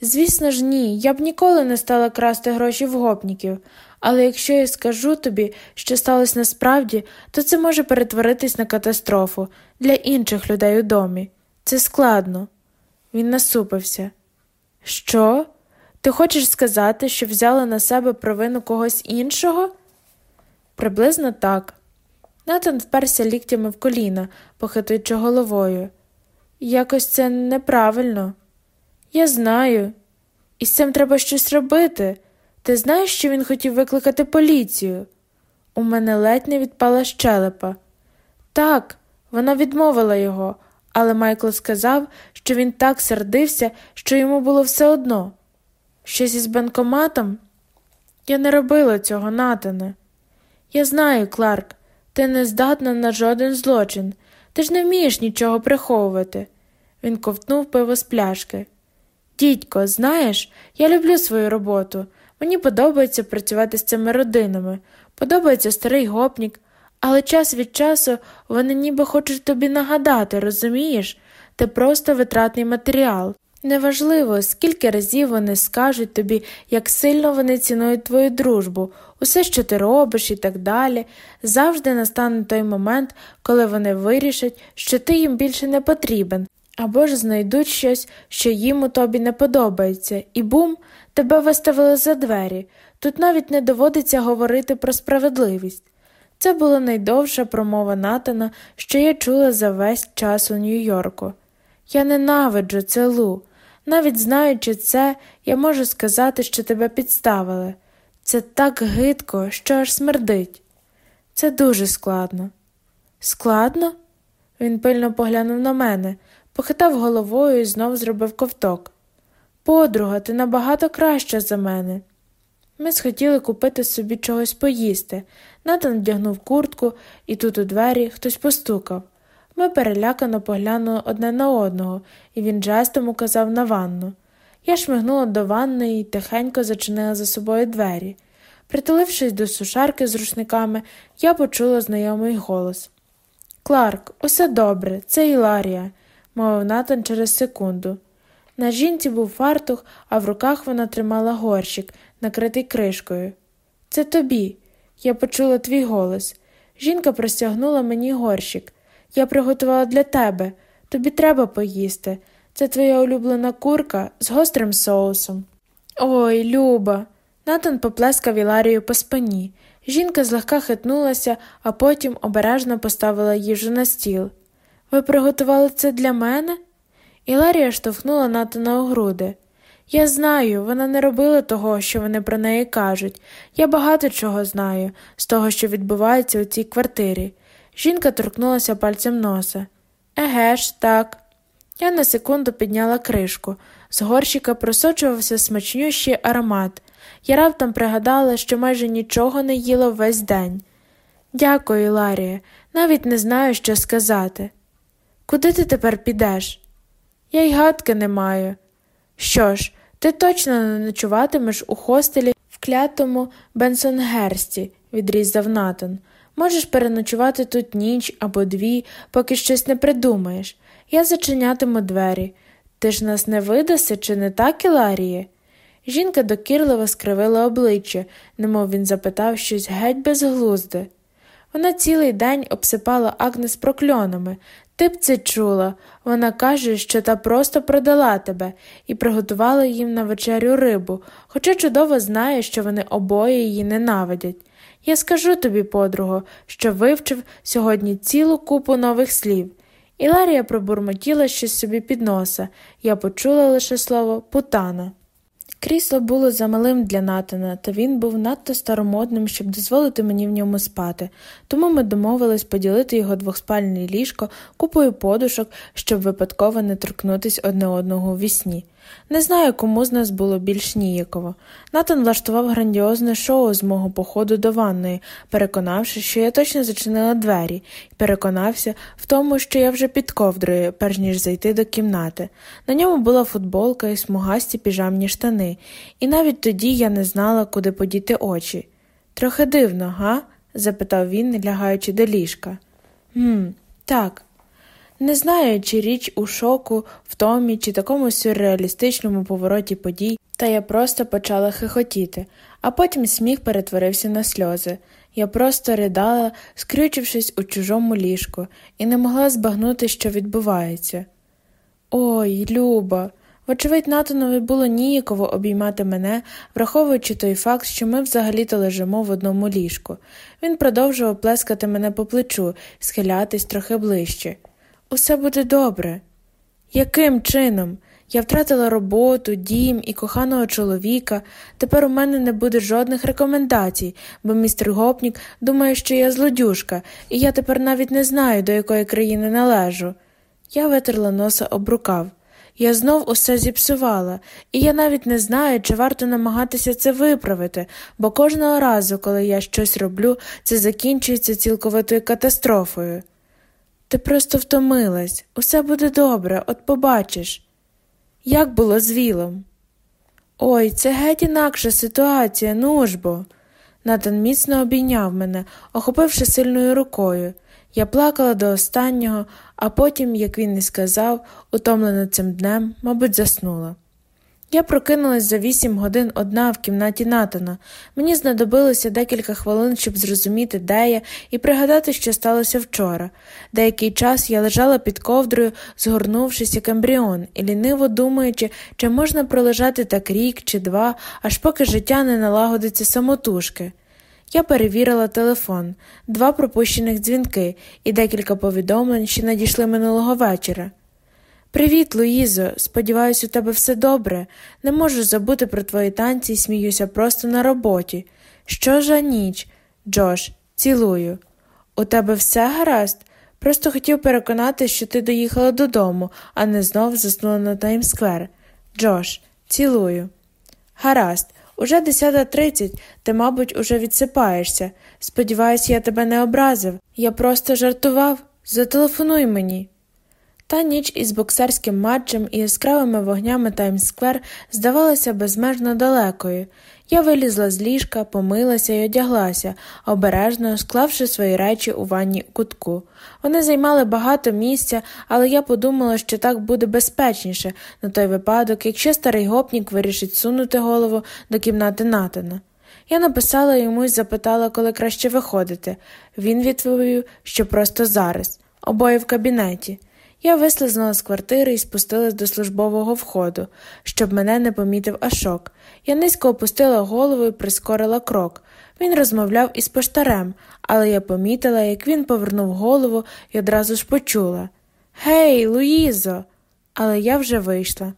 Звісно ж, ні, я б ніколи не стала красти гроші в гопніків, але якщо я скажу тобі, що сталося насправді, то це може перетворитись на катастрофу для інших людей у домі. Це складно. Він насупився. Що? Ти хочеш сказати, що взяла на себе провину когось іншого? Приблизно так. Натан вперся ліктями в коліна, похитуючи головою. Якось це неправильно. Я знаю. І з цим треба щось робити. Ти знаєш, що він хотів викликати поліцію? У мене ледь не відпала щелепа. Так, вона відмовила його, але Майкл сказав, що він так сердився, що йому було все одно. Щось із банкоматом? Я не робила цього, Натане. Я знаю, Кларк, ти не здатна на жоден злочин. Ти ж не вмієш нічого приховувати. Він ковтнув пиво з пляшки. Дідько, знаєш, я люблю свою роботу. Мені подобається працювати з цими родинами, подобається старий гопнік, але час від часу вони ніби хочуть тобі нагадати, розумієш? Ти просто витратний матеріал. Неважливо, скільки разів вони скажуть тобі, як сильно вони цінують твою дружбу, усе, що ти робиш і так далі, завжди настане той момент, коли вони вирішать, що ти їм більше не потрібен, або ж знайдуть щось, що їм у тобі не подобається, і бум, тебе виставили за двері. Тут навіть не доводиться говорити про справедливість. Це була найдовша промова Натана, що я чула за весь час у Нью-Йорку. Я ненавиджу це Лу. Навіть знаючи це, я можу сказати, що тебе підставили. Це так гидко, що аж смердить. Це дуже складно. Складно? Він пильно поглянув на мене, похитав головою і знов зробив ковток. Подруга, ти набагато краща за мене. Ми схотіли купити собі чогось поїсти. Натан вдягнув куртку, і тут у двері хтось постукав. Ми перелякано поглянули одне на одного, і він жестом указав на ванну. Я шмигнула до ванни і тихенько зачинила за собою двері. Притулившись до сушарки з рушниками, я почула знайомий голос. Кларк, усе добре, це Іларія, мовив Натан через секунду. На жінці був фартух, а в руках вона тримала горщик, накритий кришкою. Це тобі. Я почула твій голос. Жінка простягнула мені горщик. Я приготувала для тебе. Тобі треба поїсти. Це твоя улюблена курка з гострим соусом. Ой, Люба. Натан поплескав Іларію по спині. Жінка злегка хитнулася, а потім обережно поставила їжу на стіл. Ви приготували це для мене? Іларія штовхнула Натана у груди. Я знаю, вона не робила того, що вони про неї кажуть. Я багато чого знаю з того, що відбувається у цій квартирі. Жінка торкнулася пальцем носа. Еге ж, так. Я на секунду підняла кришку. З горщика просочувався смачнющий аромат. Я раптом пригадала, що майже нічого не їла весь день. Дякую, Ларія, навіть не знаю, що сказати. Куди ти тепер підеш? Я й гадки не маю. Що ж, ти точно не ночуватимеш у хостелі в клятому Бенсонгерсті, відрізав Натан. Можеш переночувати тут ніч або дві, поки щось не придумаєш. Я зачинятиму двері. Ти ж нас не видаси, чи не так, Іларіє? Жінка докірливо скривила обличчя, немов він запитав щось геть безглузде. Вона цілий день обсипала Агнес прокльонами. Ти б це чула. Вона каже, що та просто продала тебе і приготувала їм на вечерю рибу, хоча чудово знає, що вони обоє її ненавидять. Я скажу тобі, подруго, що вивчив сьогодні цілу купу нових слів. Іларія пробурмотіла щось собі під носа. Я почула лише слово путана. Крісло було замалим для Натана, та він був надто старомодним, щоб дозволити мені в ньому спати, тому ми домовились поділити його двохспальне ліжко купою подушок, щоб випадково не торкнутись одне одного у вісні. Не знаю, кому з нас було більш ніяково. Натан влаштував грандіозне шоу з мого походу до ванної, переконавши, що я точно зачинила двері, і переконався в тому, що я вже під ковдрою, перш ніж зайти до кімнати. На ньому була футболка і смугасті піжамні штани, і навіть тоді я не знала, куди подіти очі. Трохи дивно, га? запитав він, лягаючи до ліжка. «Гм, так. Не знаю, чи річ у шоку, втомі, чи такому сюрреалістичному повороті подій, та я просто почала хихотіти, а потім сміх перетворився на сльози. Я просто ридала, скрючившись у чужому ліжку, і не могла збагнути, що відбувається. Ой, Люба. Вочевидь, Натанові було ніяково обіймати мене, враховуючи той факт, що ми взагалі-то лежимо в одному ліжку. Він продовжував плескати мене по плечу, схилятись трохи ближче. Усе буде добре. Яким чином? Я втратила роботу, дім і коханого чоловіка. Тепер у мене не буде жодних рекомендацій, бо містер Гопнік думає, що я злодюжка, і я тепер навіть не знаю, до якої країни належу. Я витерла носа об рукав. Я знов усе зіпсувала, і я навіть не знаю, чи варто намагатися це виправити, бо кожного разу, коли я щось роблю, це закінчується цілковитою катастрофою. Ти просто втомилась, усе буде добре, от побачиш. Як було з Вілом? Ой, це геть інакша ситуація, ну ж. Натан міцно обійняв мене, охопивши сильною рукою. Я плакала до останнього, а потім, як він і сказав, утомлена цим днем, мабуть, заснула. Я прокинулась за вісім годин одна в кімнаті Натана. Мені знадобилося декілька хвилин, щоб зрозуміти, де я, і пригадати, що сталося вчора. Деякий час я лежала під ковдрою, згорнувшись як ембріон, і ліниво думаючи, чи можна пролежати так рік чи два, аж поки життя не налагодиться самотужки. Я перевірила телефон, два пропущених дзвінки і декілька повідомлень, що надійшли минулого вечора. Привіт, Луїзо. Сподіваюся, у тебе все добре. Не можу забути про твої танці і сміюся просто на роботі. Що за ніч? Джош, цілую. У тебе все гаразд? Просто хотів переконати, що ти доїхала додому, а не знов заснула на Таймсквер. Джош, цілую. Гаразд, уже 10.30, ти, мабуть, уже відсипаєшся. Сподіваюся, я тебе не образив. Я просто жартував. Зателефонуй мені. Та ніч із боксерським матчем і яскравими вогнями Таймс-сквер здавалася безмежно далекою. Я вилізла з ліжка, помилася і одяглася, обережно склавши свої речі у ванні кутку. Вони займали багато місця, але я подумала, що так буде безпечніше на той випадок, якщо старий гопнік вирішить сунути голову до кімнати Натана. Я написала йому і запитала, коли краще виходити. Він відповів, що просто зараз, обоє в кабінеті. Я вислизнула з квартири і спустилась до службового входу, щоб мене не помітив Ашок. Я низько опустила голову і прискорила крок. Він розмовляв із поштарем, але я помітила, як він повернув голову і одразу ж почула Гей, Луїзо! Але я вже вийшла.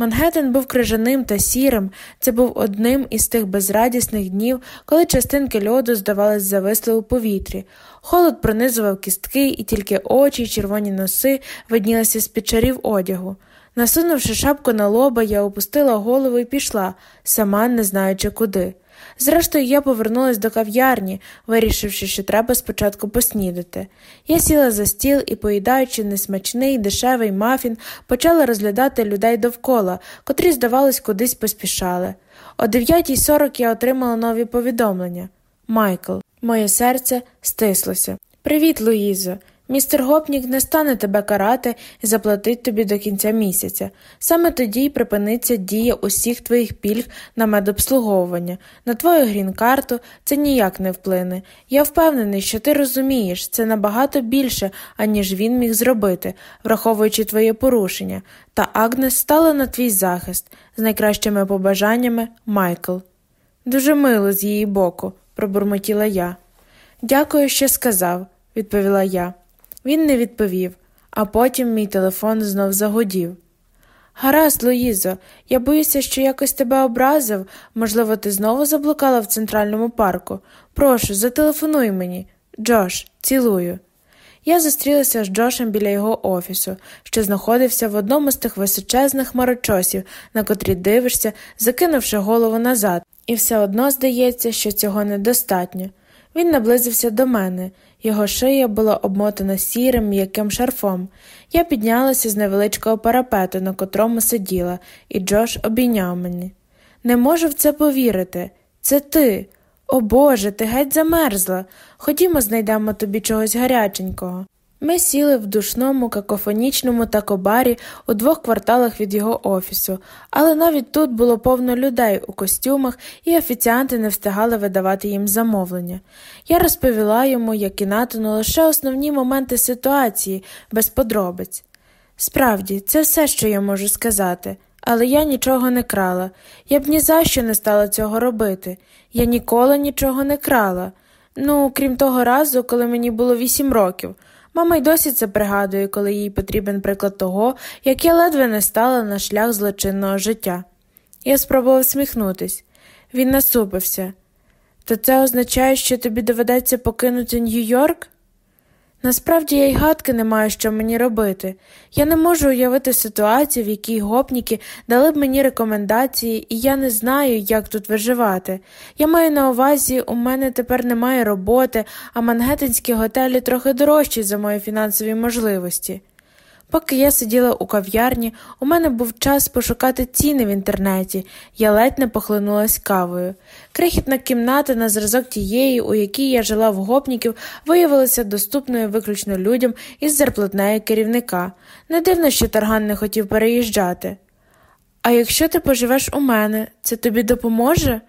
Мангеттен був крижаним та сірим, це був одним із тих безрадісних днів, коли частинки льоду, здавалось, зависли у повітрі. Холод пронизував кістки, і тільки очі й червоні носи виднілися з під чарів одягу. Насунувши шапку на лоба, я опустила голову і пішла, сама не знаючи куди. Зрештою, я повернулась до кав'ярні, вирішивши, що треба спочатку поснідати. Я сіла за стіл і, поїдаючи несмачний, дешевий мафін, почала розглядати людей довкола, котрі, здавалось, кудись поспішали. О 9.40 я отримала нові повідомлення. Майкл, моє серце стислося. Привіт, Луїзо. Містер Гопнік не стане тебе карати і заплатить тобі до кінця місяця. Саме тоді й припиниться дія усіх твоїх пільг на медобслуговування, на твою грін-карту це ніяк не вплине. Я впевнений, що ти розумієш, це набагато більше, аніж він міг зробити, враховуючи твоє порушення, та Агнес стала на твій захист з найкращими побажаннями Майкл. Дуже мило з її боку, пробурмотіла я. Дякую, що сказав, відповіла я. Він не відповів, а потім мій телефон знов загудів. Гаразд, Луїзо, я боюся, що якось тебе образив. Можливо, ти знову заблукала в центральному парку. Прошу, зателефонуй мені. Джош, цілую. Я зустрілася з Джошем біля його офісу, що знаходився в одному з тих височезних хмарочосів, на котрі дивишся, закинувши голову назад, і все одно здається, що цього недостатньо. Він наблизився до мене, його шия була обмотана сірим м'яким шарфом. Я піднялася з невеличкого парапету, на котрому сиділа, і Джош обійняв мене. Не можу в це повірити. Це ти. О Боже, ти геть замерзла. Ходімо, знайдемо тобі чогось гаряченького. Ми сіли в душному, какофонічному такобарі у двох кварталах від його офісу, але навіть тут було повно людей у костюмах, і офіціанти не встигали видавати їм замовлення. Я розповіла йому, як і натону, лише основні моменти ситуації, без подробиць. Справді, це все, що я можу сказати, але я нічого не крала. Я б ні за що не стала цього робити. Я ніколи нічого не крала. Ну, крім того разу, коли мені було вісім років. Мама й досі це пригадує, коли їй потрібен приклад того, як я ледве не стала на шлях злочинного життя. Я спробував сміхнутись. Він насупився. То це означає, що тобі доведеться покинути Нью-Йорк? Насправді я й гадки не маю, що мені робити. Я не можу уявити ситуацію, в якій гопніки дали б мені рекомендації, і я не знаю, як тут виживати. Я маю на увазі, у мене тепер немає роботи, а мангеттенські готелі трохи дорожчі за мої фінансові можливості. Поки я сиділа у кав'ярні, у мене був час пошукати ціни в інтернеті, я ледь не похлинулась кавою. Крихітна кімната на зразок тієї, у якій я жила в гопніків, виявилася доступною виключно людям із зарплатнею керівника. Не дивно, що Тарган не хотів переїжджати. А якщо ти поживеш у мене, це тобі допоможе?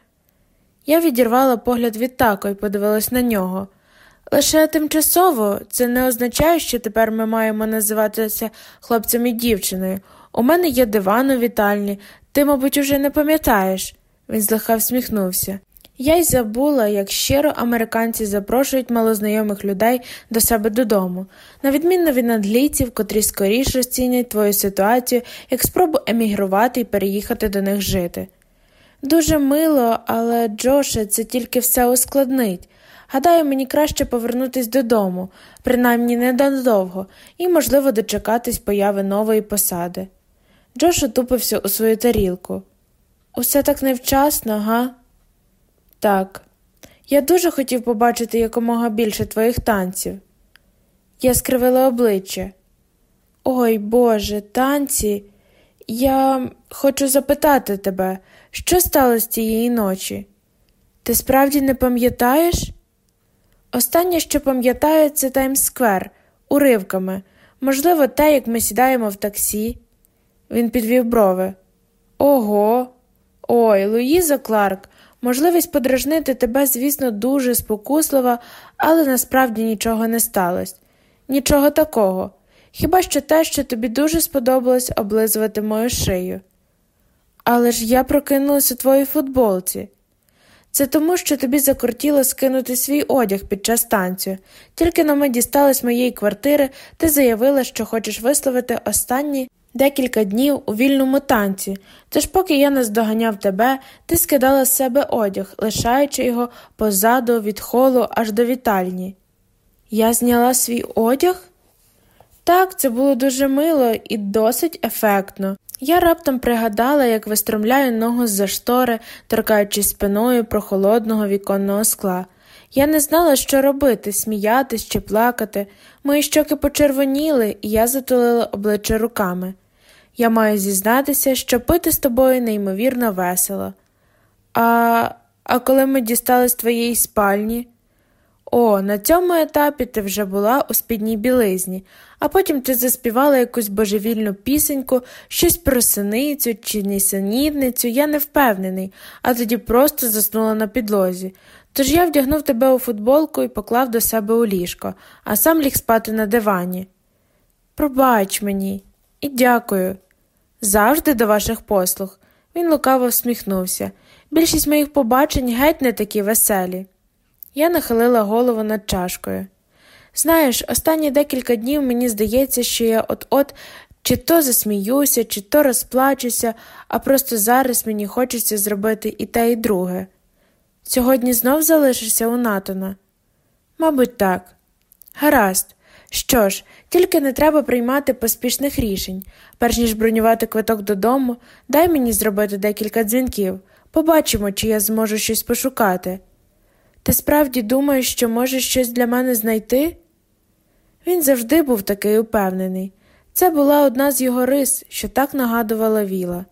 Я відірвала погляд від тако і подивилась на нього. Лише тимчасово це не означає, що тепер ми маємо називатися хлопцем і дівчиною. У мене є диван у вітальні, ти, мабуть, уже не пам'ятаєш. Він злегка всміхнувся. Я й забула, як щиро американці запрошують малознайомих людей до себе додому, на відміну від англійців, котрі скоріш розцінять твою ситуацію як спробу емігрувати і переїхати до них жити. Дуже мило, але Джоше, це тільки все ускладнить. Гадаю, мені краще повернутися додому, принаймні недовго, і, можливо, дочекатись появи нової посади. Джош утупився у свою тарілку. Усе так невчасно, га? Так. Я дуже хотів побачити якомога більше твоїх танців. Я скривила обличчя. Ой Боже, танці. Я хочу запитати тебе, що сталося тієї ночі? Ти справді не пам'ятаєш? Останнє, що пам'ятаю, це Таймс-сквер, уривками, можливо, те, як ми сідаємо в таксі. Він підвів брови. Ого. Ой, Луїза Кларк, можливість подражнити тебе, звісно, дуже спокуслива, але насправді нічого не сталося. Нічого такого. Хіба що те, що тобі дуже сподобалось облизувати мою шию. Але ж я прокинулася у твоїй футболці. Це тому, що тобі закортіло скинути свій одяг під час танцю. Тільки на ми дістались моєї квартири, ти заявила, що хочеш висловити останні декілька днів у вільному танці, тож, поки я наздоганяв тебе, ти скидала з себе одяг, лишаючи його позаду від холу аж до вітальні. Я зняла свій одяг? Так, це було дуже мило і досить ефектно. Я раптом пригадала, як вистромляю ногу з за штори, торкаючись спиною прохолодного віконного скла. Я не знала, що робити, сміятись чи плакати. Мої щоки почервоніли, і я затулила обличчя руками. Я маю зізнатися, що пити з тобою неймовірно весело. А а коли ми дістались твоєї спальні? О, на цьому етапі ти вже була у спідній білизні, а потім ти заспівала якусь божевільну пісеньку, щось про синицю чи нісенітницю, я не впевнений, а тоді просто заснула на підлозі. Тож я вдягнув тебе у футболку і поклав до себе у ліжко, а сам ліг спати на дивані. Пробач мені і дякую. Завжди до ваших послуг. Він лукаво всміхнувся. Більшість моїх побачень геть не такі веселі. Я нахилила голову над чашкою. Знаєш, останні декілька днів мені здається, що я от-от чи то засміюся, чи то розплачуся, а просто зараз мені хочеться зробити і те, і друге. Сьогодні знов залишишся у Натана? Мабуть, так. Гаразд. Що ж, тільки не треба приймати поспішних рішень. Перш ніж бронювати квиток додому, дай мені зробити декілька дзвінків. Побачимо, чи я зможу щось пошукати. Ти справді думаєш, що можеш щось для мене знайти? Він завжди був такий упевнений. Це була одна з його рис, що так нагадувала Віла.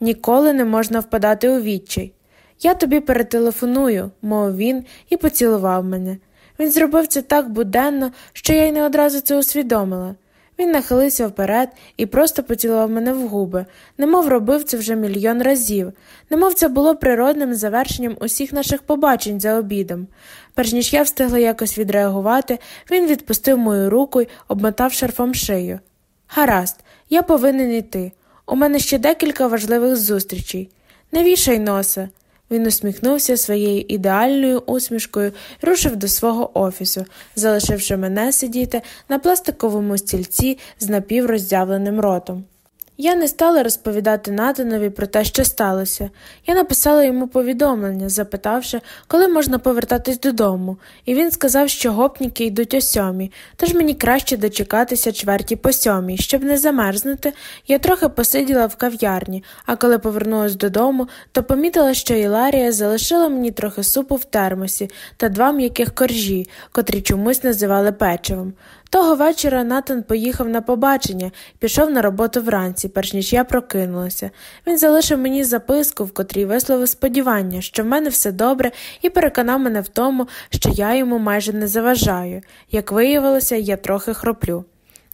Ніколи не можна впадати у відчай. Я тобі перетелефоную, мов він, і поцілував мене. Він зробив це так буденно, що я й не одразу це усвідомила. Він нахилився вперед і просто поцілував мене в губи, немов робив це вже мільйон разів, немов це було природним завершенням усіх наших побачень за обідом. Перш ніж я встигла якось відреагувати, він відпустив мою руку й обмотав шарфом шию. Гаразд, я повинен йти. У мене ще декілька важливих зустрічей. Не вішай носа. Він усміхнувся своєю ідеальною усмішкою рушив до свого офісу, залишивши мене сидіти на пластиковому стільці з напівроздявленим ротом. Я не стала розповідати Натанові про те, що сталося. Я написала йому повідомлення, запитавши, коли можна повертатись додому, і він сказав, що гопніки йдуть о сьомій, тож мені краще дочекатися чверті по сьомій. Щоб не замерзнути, я трохи посиділа в кав'ярні, а коли повернулась додому, то помітила, що Іларія залишила мені трохи супу в термосі та два м'яких коржі, котрі чомусь називали печивом. Того вечора Натан поїхав на побачення пішов на роботу вранці, перш ніж я прокинулася. Він залишив мені записку, в котрій висловив сподівання, що в мене все добре, і переконав мене в тому, що я йому майже не заважаю. Як виявилося, я трохи хроплю.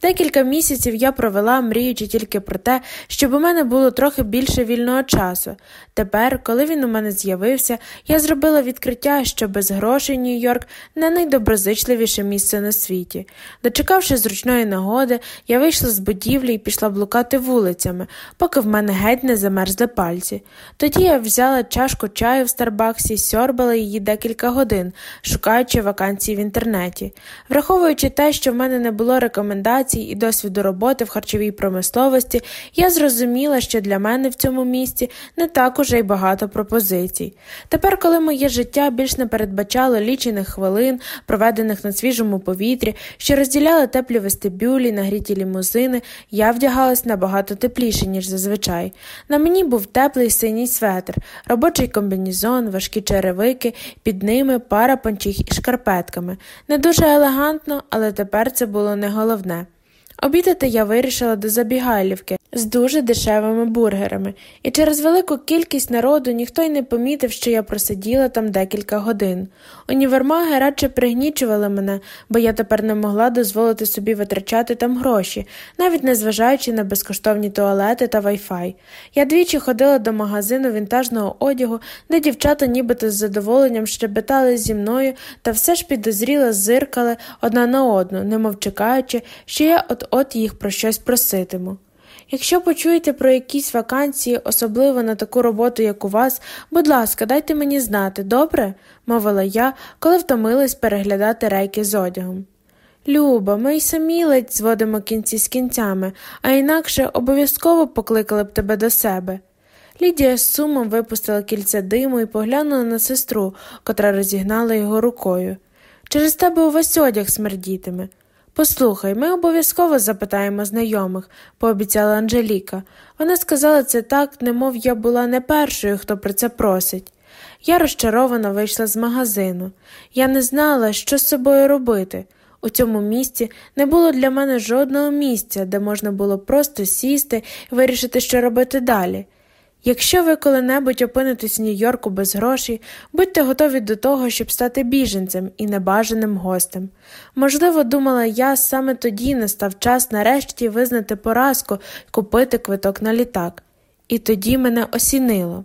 Декілька місяців я провела, мріючи тільки про те, щоб у мене було трохи більше вільного часу. Тепер, коли він у мене з'явився, я зробила відкриття, що без грошей Нью-Йорк не найдоброзичливіше місце на світі. Дочекавши зручної нагоди, я вийшла з будівлі і пішла блукати вулицями, поки в мене геть не замерзли пальці. Тоді я взяла чашку чаю в Старбаксі сьорбала її декілька годин, шукаючи вакансії в інтернеті. Враховуючи те, що в мене не було рекомендацій, кваліфікацій і досвіду роботи в харчовій промисловості, я зрозуміла, що для мене в цьому місці не так уже й багато пропозицій. Тепер, коли моє життя більш не передбачало лічених хвилин, проведених на свіжому повітрі, що розділяли теплі вестибюлі, нагріті лімузини, я вдягалась набагато тепліше, ніж зазвичай. На мені був теплий синій светр, робочий комбінізон, важкі черевики, під ними пара пончих із шкарпетками. Не дуже елегантно, але тепер це було не головне. Обідати я вирішила до забігайлівки з дуже дешевими бургерами, і через велику кількість народу ніхто й не помітив, що я просиділа там декілька годин. Універмаги радше пригнічували мене, бо я тепер не могла дозволити собі витрачати там гроші, навіть незважаючи на безкоштовні туалети та вайфай. Я двічі ходила до магазину вінтажного одягу, де дівчата нібито з задоволенням щебетали зі мною та все ж підозріло зиркали одна на одну, немов чекаючи, що я от-от їх про щось проситиму. Якщо почуєте про якісь вакансії, особливо на таку роботу, як у вас, будь ласка, дайте мені знати, добре? мовила я, коли втомилась переглядати рейки з одягом. Люба, ми й самі ледь зводимо кінці з кінцями, а інакше обов'язково покликали б тебе до себе. Лідія з сумом випустила кільце диму і поглянула на сестру, котра розігнала його рукою. Через тебе увесь одяг смердітиме. Послухай, ми обов'язково запитаємо знайомих, пообіцяла Анжеліка. Вона сказала це так, немов я була не першою, хто про це просить. Я розчаровано вийшла з магазину. Я не знала, що з собою робити. У цьому місці не було для мене жодного місця, де можна було просто сісти і вирішити, що робити далі. Якщо ви коли-небудь опинитесь в Нью-Йорку без грошей, будьте готові до того, щоб стати біженцем і небажаним гостем. Можливо, думала я, саме тоді настав час нарешті визнати поразку купити квиток на літак. І тоді мене осінило.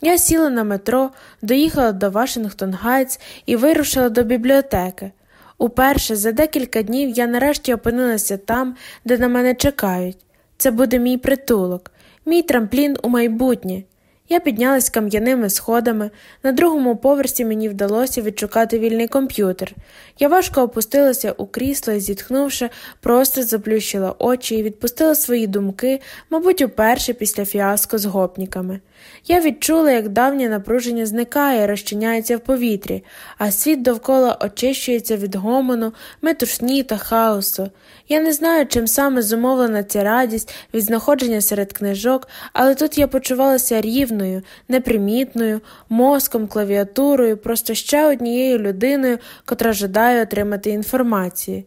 Я сіла на метро, доїхала до Вашингтон Гайтс і вирушила до бібліотеки. Уперше за декілька днів я нарешті опинилася там, де на мене чекають. Це буде мій притулок мій трамплін у майбутнє. Я піднялась кам'яними сходами, на другому поверсі мені вдалося відшукати вільний комп'ютер. Я важко опустилася у крісло і, зітхнувши, просто заплющила очі і відпустила свої думки, мабуть, уперше після фіаско з гопніками. Я відчула, як давнє напруження зникає, розчиняється в повітрі, а світ довкола очищується від гомону, метушні та хаосу. Я не знаю, чим саме зумовлена ця радість від знаходження серед книжок, але тут я почувалася рівною, непримітною, мозком, клавіатурою, просто ще однією людиною, котра жадає отримати інформацію.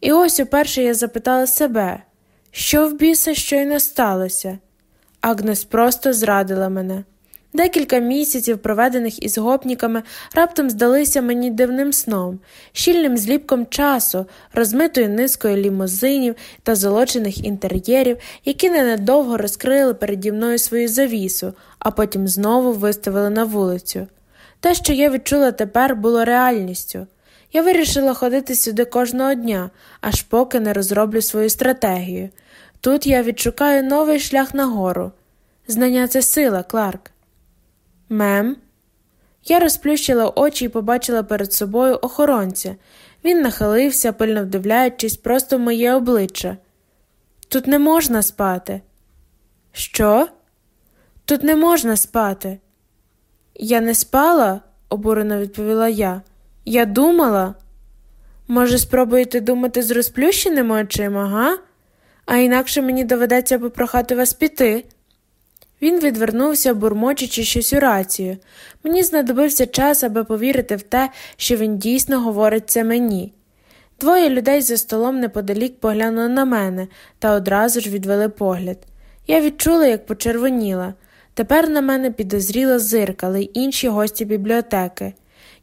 І ось уперше я запитала себе, що в біса щойно сталося. Агнес просто зрадила мене. Декілька місяців, проведених із гопніками, раптом здалися мені дивним сном, щільним зліпком часу, розмитою низкою лімузинів та золочених інтер'єрів, які ненадовго розкрили переді мною свою завісу, а потім знову виставили на вулицю. Те, що я відчула тепер, було реальністю. Я вирішила ходити сюди кожного дня, аж поки не розроблю свою стратегію. Тут я відшукаю новий шлях нагору. Знання це сила, Кларк. Мем. Я розплющила очі і побачила перед собою охоронця. Він нахилився, пильно вдивляючись просто в моє обличчя. Тут не можна спати. Що? Тут не можна спати. Я не спала, обурено відповіла я. Я думала. Може, спробуєте думати з розплющеними очима, га? А інакше мені доведеться попрохати вас піти. Він відвернувся, бурмочучи щось у рацію. Мені знадобився час, аби повірити в те, що він дійсно говорить це мені. Двоє людей за столом неподалік поглянули на мене та одразу ж відвели погляд. Я відчула, як почервоніла. Тепер на мене підозріло зиркали й інші гості бібліотеки.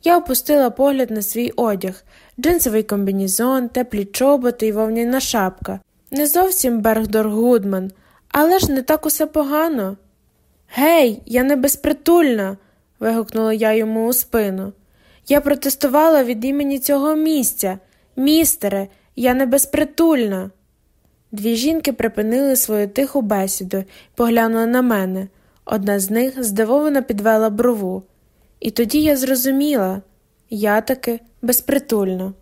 Я опустила погляд на свій одяг, джинсовий комбінізон, теплі чоботи й вовняна шапка. Не зовсім Бергдор Гудман, але ж не так усе погано. Гей, я не безпритульна. вигукнула я йому у спину. Я протестувала від імені цього місця. Містере, я не безпритульна. Дві жінки припинили свою тиху бесіду і поглянули на мене. Одна з них здивовано підвела брову. І тоді я зрозуміла я таки безпритульна.